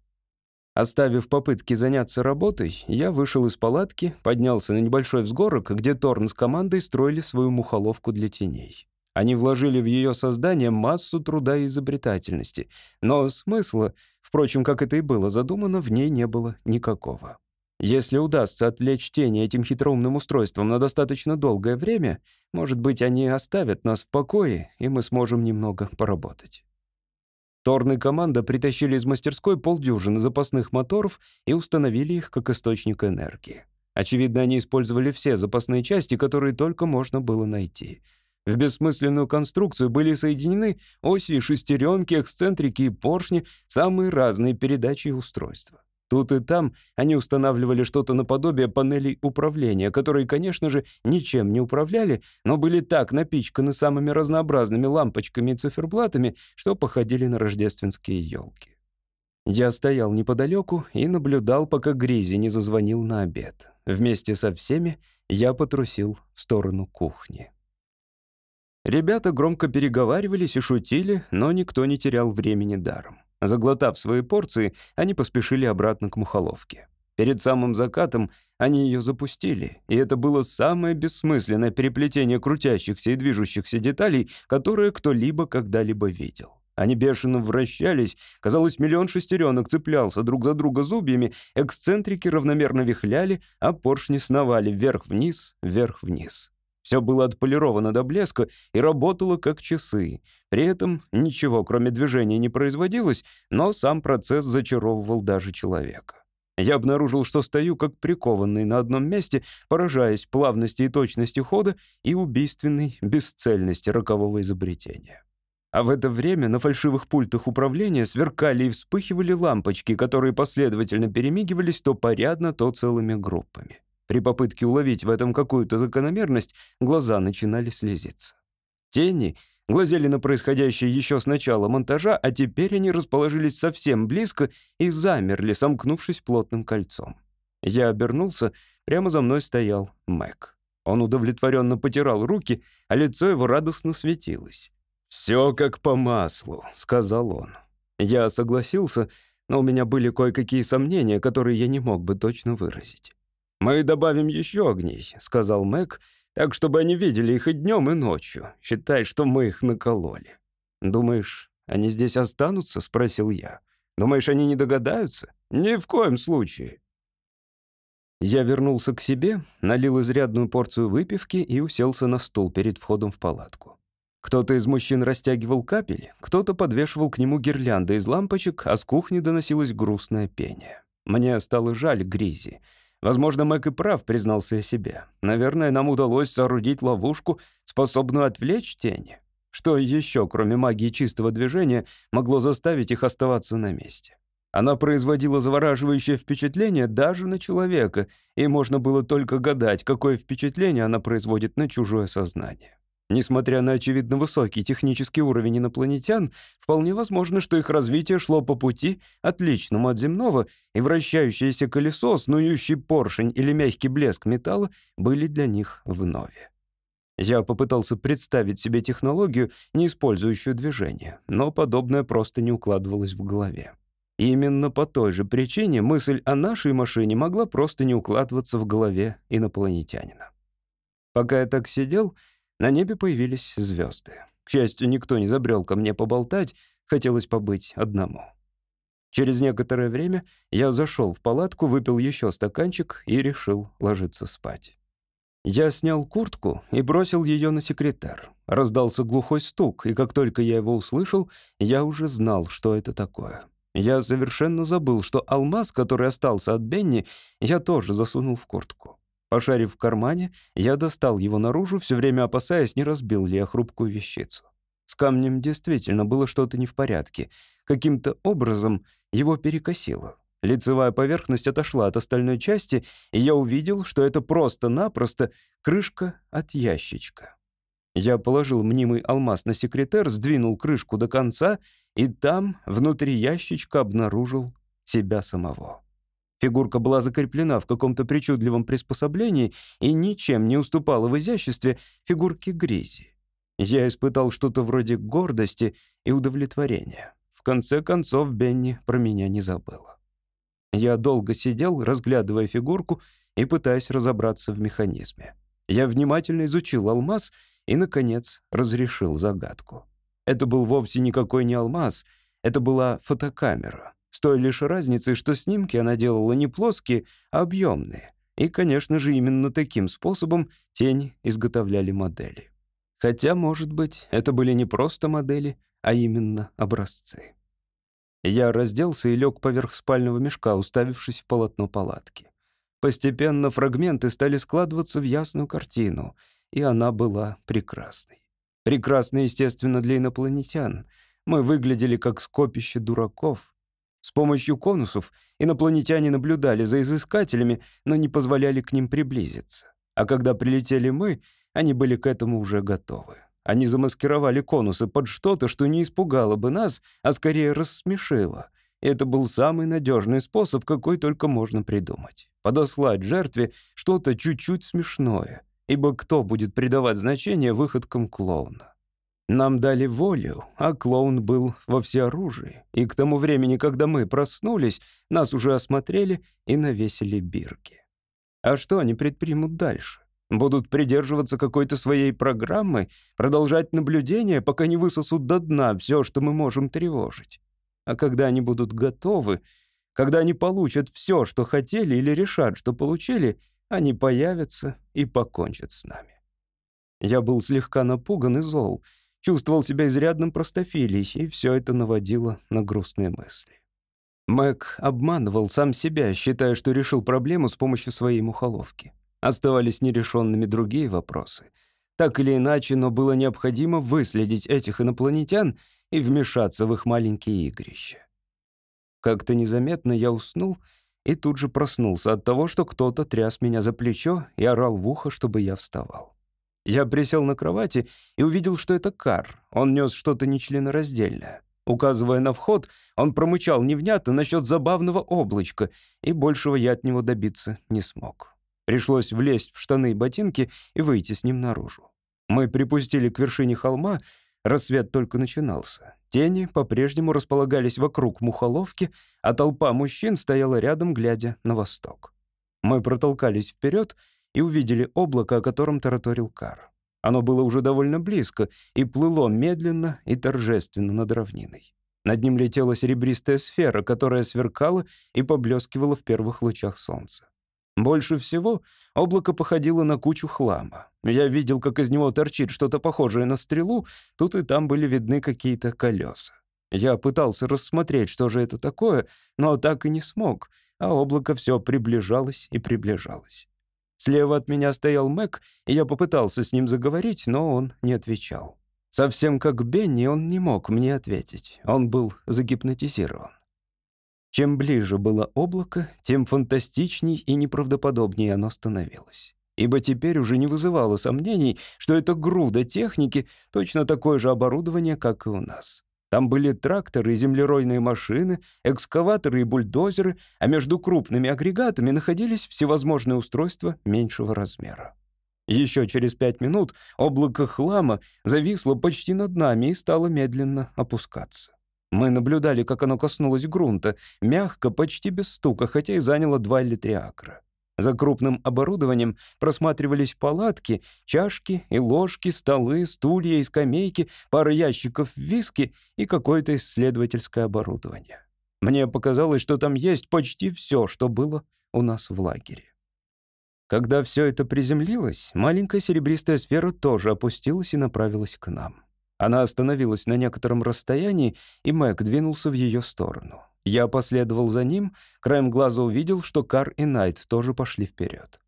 Оставив попытки заняться работой, я вышел из палатки, поднялся на небольшой взгорок, где Торн с командой строили свою мухоловку для теней. Они вложили в ее создание массу труда и изобретательности, но смысла, впрочем, как это и было задумано, в ней не было никакого. Если удастся отвлечь тени этим хитроумным устройством на достаточно долгое время, может быть, они оставят нас в покое, и мы сможем немного поработать. Торн и команда притащили из мастерской полдюжины запасных моторов и установили их как источник энергии. Очевидно, они использовали все запасные части, которые только можно было найти. В бессмысленную конструкцию были соединены оси, шестеренки, эксцентрики и поршни, самые разные передачи и устройства. Тут и там они устанавливали что-то наподобие панелей управления, которые, конечно же, ничем не управляли, но были так напичканы самыми разнообразными лампочками и циферблатами, что походили на рождественские елки. Я стоял неподалеку и наблюдал, пока Гризи не зазвонил на обед. Вместе со всеми я потрусил в сторону кухни. Ребята громко переговаривались и шутили, но никто не терял времени даром. Заглотав свои порции, они поспешили обратно к мухоловке. Перед самым закатом они ее запустили, и это было самое бессмысленное переплетение крутящихся и движущихся деталей, которое кто-либо когда-либо видел. Они бешено вращались, казалось, миллион шестеренок цеплялся друг за друга зубьями, эксцентрики равномерно вихляли, а поршни сновали вверх-вниз, вверх-вниз. Все было отполировано до блеска и работало как часы. При этом ничего, кроме движения, не производилось, но сам процесс зачаровывал даже человека. Я обнаружил, что стою как прикованный на одном месте, поражаясь плавности и точности хода и убийственной бесцельности рокового изобретения. А в это время на фальшивых пультах управления сверкали и вспыхивали лампочки, которые последовательно перемигивались то порядно, то целыми группами. При попытке уловить в этом какую-то закономерность глаза начинали слезиться. Тени глазели на происходящее еще с начала монтажа, а теперь они расположились совсем близко и замерли, сомкнувшись плотным кольцом. Я обернулся, прямо за мной стоял Мэг. Он удовлетворенно потирал руки, а лицо его радостно светилось. «Все как по маслу», — сказал он. Я согласился, но у меня были кое-какие сомнения, которые я не мог бы точно выразить. «Мы добавим еще огней», — сказал Мэг, «так, чтобы они видели их и днем, и ночью. Считай, что мы их накололи». «Думаешь, они здесь останутся?» — спросил я. «Думаешь, они не догадаются?» «Ни в коем случае». Я вернулся к себе, налил изрядную порцию выпивки и уселся на стул перед входом в палатку. Кто-то из мужчин растягивал капель, кто-то подвешивал к нему гирлянды из лампочек, а с кухни доносилось грустное пение. Мне стало жаль Гризи. Возможно, Мэг и прав, признался я себе. Наверное, нам удалось соорудить ловушку, способную отвлечь тени. Что еще, кроме магии чистого движения, могло заставить их оставаться на месте? Она производила завораживающее впечатление даже на человека, и можно было только гадать, какое впечатление она производит на чужое сознание. Несмотря на очевидно высокий технический уровень инопланетян, вполне возможно, что их развитие шло по пути, отличному от земного, и вращающееся колесо, снующий поршень или мягкий блеск металла были для них вновь. Я попытался представить себе технологию, не использующую движение, но подобное просто не укладывалось в голове. Именно по той же причине мысль о нашей машине могла просто не укладываться в голове инопланетянина. Пока я так сидел, на небе появились звезды. К счастью, никто не забрел ко мне поболтать, хотелось побыть одному. Через некоторое время я зашел в палатку, выпил еще стаканчик и решил ложиться спать. Я снял куртку и бросил ее на секретер. Раздался глухой стук, и как только я его услышал, я уже знал, что это такое. Я совершенно забыл, что алмаз, который остался от Бенни, я тоже засунул в куртку. Пошарив в кармане, я достал его наружу, все время опасаясь, не разбил ли я хрупкую вещицу. С камнем действительно было что-то не в порядке. Каким-то образом его перекосило. Лицевая поверхность отошла от остальной части, и я увидел, что это просто-напросто крышка от ящичка. Я положил мнимый алмаз на секретер, сдвинул крышку до конца, и там, внутри ящичка, обнаружил себя самого. Фигурка была закреплена в каком-то причудливом приспособлении и ничем не уступала в изяществе фигурке Гризи. Я испытал что-то вроде гордости и удовлетворения. В конце концов, Бенни про меня не забыла. Я долго сидел, разглядывая фигурку и пытаясь разобраться в механизме. Я внимательно изучил алмаз и, наконец, разрешил загадку. Это был вовсе никакой не алмаз, это была фотокамера. С той лишь разницей, что снимки она делала не плоские, а объемные. И, конечно же, именно таким способом тени изготовляли модели. Хотя, может быть, это были не просто модели, а именно образцы. Я разделся и лег поверх спального мешка, уставившись в полотно палатки. Постепенно фрагменты стали складываться в ясную картину, и она была прекрасной. Прекрасной, естественно, для инопланетян. Мы выглядели как скопище дураков, с помощью конусов инопланетяне наблюдали за изыскателями, но не позволяли к ним приблизиться. А когда прилетели мы, они были к этому уже готовы. Они замаскировали конусы под что-то, что не испугало бы нас, а скорее рассмешило. И это был самый надежный способ, какой только можно придумать. Подослать жертве что-то чуть-чуть смешное. Ибо кто будет придавать значение выходкам клоуна? Нам дали волю, а клоун был во всеоружии, и к тому времени, когда мы проснулись, нас уже осмотрели и навесили бирки. А что они предпримут дальше? Будут придерживаться какой-то своей программы, продолжать наблюдение, пока не высосут до дна все, что мы можем тревожить. А когда они будут готовы, когда они получат все, что хотели, или решат, что получили, они появятся и покончат с нами. Я был слегка напуган и зол — чувствовал себя изрядным простофилей, и все это наводило на грустные мысли. Мэг обманывал сам себя, считая, что решил проблему с помощью своей мухоловки. Оставались нерешенными другие вопросы. Так или иначе, но было необходимо выследить этих инопланетян и вмешаться в их маленькие игрища. Как-то незаметно я уснул и тут же проснулся от того, что кто-то тряс меня за плечо и орал в ухо, чтобы я вставал. Я присел на кровати и увидел, что это Кар. Он нес что-то нечленораздельное. Указывая на вход, он промычал невнятно насчет забавного облачка, и большего я от него добиться не смог. Пришлось влезть в штаны и ботинки и выйти с ним наружу. Мы припустили к вершине холма, рассвет только начинался. Тени по-прежнему располагались вокруг мухоловки, а толпа мужчин стояла рядом, глядя на восток. Мы протолкались вперед и увидели облако, о котором тараторил Кар. Оно было уже довольно близко и плыло медленно и торжественно над равниной. Над ним летела серебристая сфера, которая сверкала и поблескивала в первых лучах солнца. Больше всего облако походило на кучу хлама. Я видел, как из него торчит что-то похожее на стрелу, тут и там были видны какие-то колеса. Я пытался рассмотреть, что же это такое, но так и не смог, а облако все приближалось и приближалось. Слева от меня стоял Мэг, и я попытался с ним заговорить, но он не отвечал. Совсем как Бенни, он не мог мне ответить. Он был загипнотизирован. Чем ближе было облако, тем фантастичней и неправдоподобнее оно становилось. Ибо теперь уже не вызывало сомнений, что это груда техники, точно такое же оборудование, как и у нас. Там были тракторы и землеройные машины, экскаваторы и бульдозеры, а между крупными агрегатами находились всевозможные устройства меньшего размера. Еще через пять минут облако хлама зависло почти над нами и стало медленно опускаться. Мы наблюдали, как оно коснулось грунта, мягко, почти без стука, хотя и заняло два или три акра. За крупным оборудованием просматривались палатки, чашки и ложки, столы, стулья и скамейки, пара ящиков виски и какое-то исследовательское оборудование. Мне показалось, что там есть почти все, что было у нас в лагере. Когда все это приземлилось, маленькая серебристая сфера тоже опустилась и направилась к нам. Она остановилась на некотором расстоянии, и Мэг двинулся в ее сторону. Я последовал за ним, краем глаза увидел, что Кар и Найт тоже пошли вперед.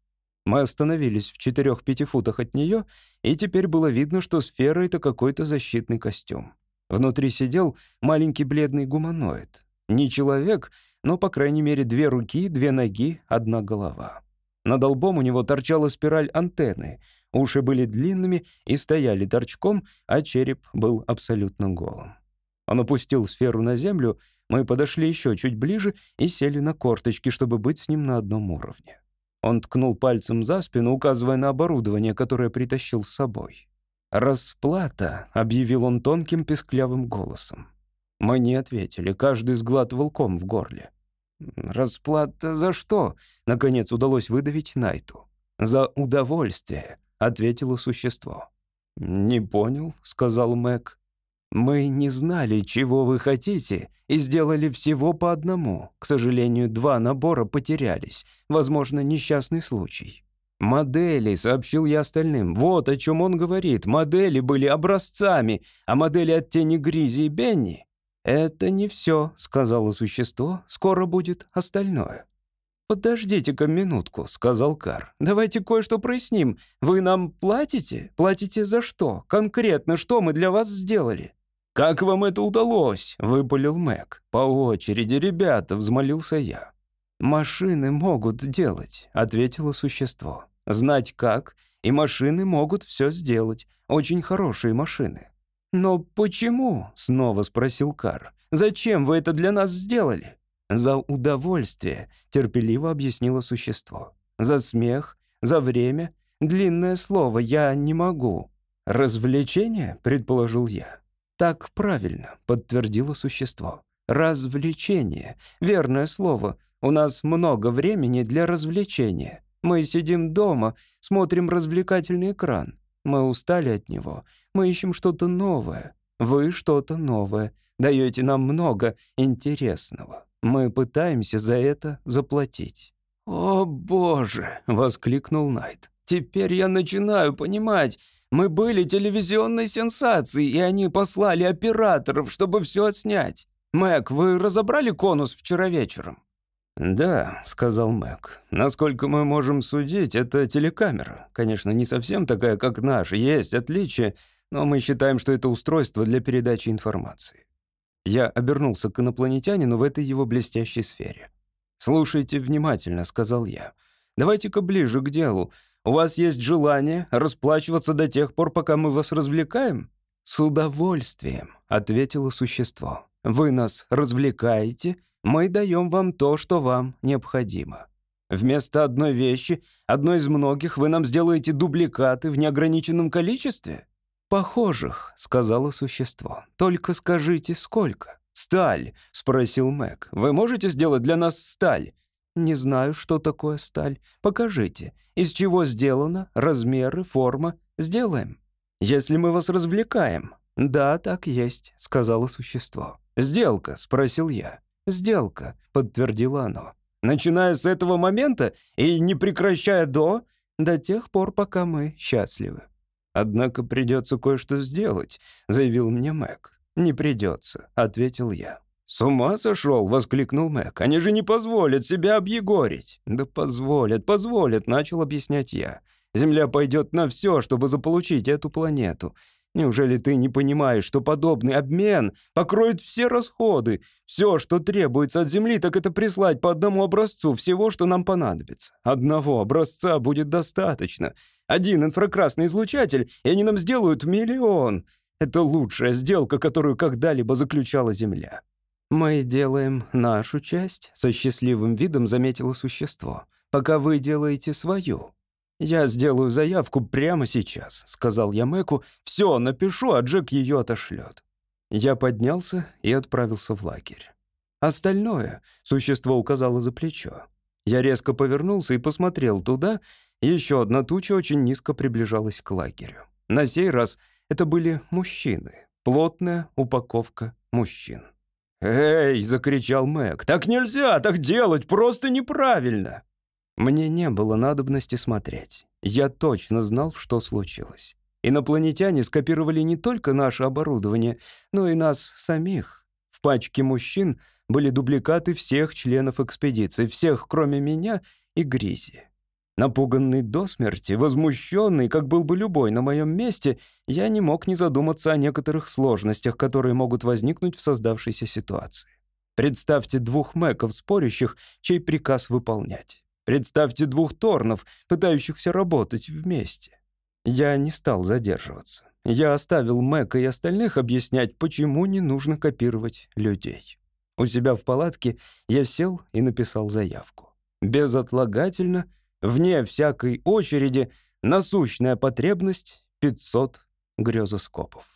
Мы остановились в четырех-пяти футах от нее, и теперь было видно, что сфера — это какой-то защитный костюм. Внутри сидел маленький бледный гуманоид. Не человек, но, по крайней мере, две руки, две ноги, одна голова. Над лбом у него торчала спираль антенны — Уши были длинными и стояли торчком, а череп был абсолютно голым. Он опустил сферу на землю, мы подошли еще чуть ближе и сели на корточки, чтобы быть с ним на одном уровне. Он ткнул пальцем за спину, указывая на оборудование, которое притащил с собой. «Расплата», — объявил он тонким песклявым голосом. Мы не ответили, каждый сглатывал ком в горле. «Расплата за что?» — наконец удалось выдавить Найту. «За удовольствие», — ответило существо. «Не понял», — сказал Мэг. «Мы не знали, чего вы хотите, и сделали всего по одному. К сожалению, два набора потерялись. Возможно, несчастный случай». «Модели», — сообщил я остальным. «Вот о чем он говорит. Модели были образцами, а модели от тени Гризи и Бенни...» «Это не все», — сказала существо. «Скоро будет остальное». «Подождите-ка минутку», — сказал Кар. «Давайте кое-что проясним. Вы нам платите? Платите за что? Конкретно что мы для вас сделали?» «Как вам это удалось?» — выпалил Мэг. «По очереди, ребята», — взмолился я. «Машины могут делать», — ответило существо. «Знать как, и машины могут все сделать. Очень хорошие машины». «Но почему?» — снова спросил Кар. «Зачем вы это для нас сделали?» «За удовольствие», — терпеливо объяснило существо. «За смех, за время. Длинное слово, я не могу». «Развлечение?» — предположил я. «Так правильно», — подтвердило существо. «Развлечение. Верное слово. У нас много времени для развлечения. Мы сидим дома, смотрим развлекательный экран. Мы устали от него. Мы ищем что-то новое. Вы что-то новое. Даете нам много интересного. Мы пытаемся за это заплатить». «О, боже!» — воскликнул Найт. «Теперь я начинаю понимать. Мы были телевизионной сенсацией, и они послали операторов, чтобы все отснять. Мэг, вы разобрали конус вчера вечером?» «Да», — сказал Мэг. «Насколько мы можем судить, это телекамера. Конечно, не совсем такая, как наша, есть отличия, но мы считаем, что это устройство для передачи информации». Я обернулся к инопланетянину в этой его блестящей сфере. «Слушайте внимательно», — сказал я. «Давайте-ка ближе к делу. У вас есть желание расплачиваться до тех пор, пока мы вас развлекаем?» «С удовольствием», — ответило существо. «Вы нас развлекаете, мы даем вам то, что вам необходимо. Вместо одной вещи, одной из многих, вы нам сделаете дубликаты в неограниченном количестве? Похожих, сказала существо. Только скажите, сколько? Сталь, спросил Мэг. Вы можете сделать для нас сталь? Не знаю, что такое сталь. Покажите. Из чего сделана, размеры, форма. Сделаем. Если мы вас развлекаем. Да, так есть, сказала существо. Сделка, спросил я. «Сделка», — подтвердило оно. «Начиная с этого момента и не прекращая до...» «До тех пор, пока мы счастливы». «Однако придется кое-что сделать», — заявил мне Мэг. «Не придется», — ответил я. «С ума сошел!» — воскликнул Мэг. «Они же не позволят себя объегорить!» «Да позволят, позволят!» — начал объяснять я. «Земля пойдет на все, чтобы заполучить эту планету. Неужели ты не понимаешь, что подобный обмен покроет все расходы? Все, что требуется от Земли, так это прислать по одному образцу всего, что нам понадобится. Одного образца будет достаточно. Один инфракрасный излучатель, и они нам сделают миллион. Это лучшая сделка, которую когда-либо заключала Земля. «Мы делаем нашу часть», — со счастливым видом заметило существо, «пока вы делаете свою». «Я сделаю заявку прямо сейчас», — сказал я Мэку. «Все, напишу, а Джек ее отошлет». Я поднялся и отправился в лагерь. Остальное существо указало за плечо. Я резко повернулся и посмотрел туда. Еще одна туча очень низко приближалась к лагерю. На сей раз это были мужчины. Плотная упаковка мужчин. «Эй!» — закричал Мэг. «Так нельзя! Так делать просто неправильно!» Мне не было надобности смотреть. Я точно знал, что случилось. Инопланетяне скопировали не только наше оборудование, но и нас самих. В пачке мужчин были дубликаты всех членов экспедиции, всех, кроме меня и Гризи. Напуганный до смерти, возмущенный, как был бы любой на моем месте, я не мог не задуматься о некоторых сложностях, которые могут возникнуть в создавшейся ситуации. Представьте двух мэков, спорящих, чей приказ выполнять. Представьте двух торнов, пытающихся работать вместе. Я не стал задерживаться. Я оставил Мэка и остальных объяснять, почему не нужно копировать людей. У себя в палатке я сел и написал заявку. Безотлагательно, вне всякой очереди, насущная потребность 500 грезоскопов.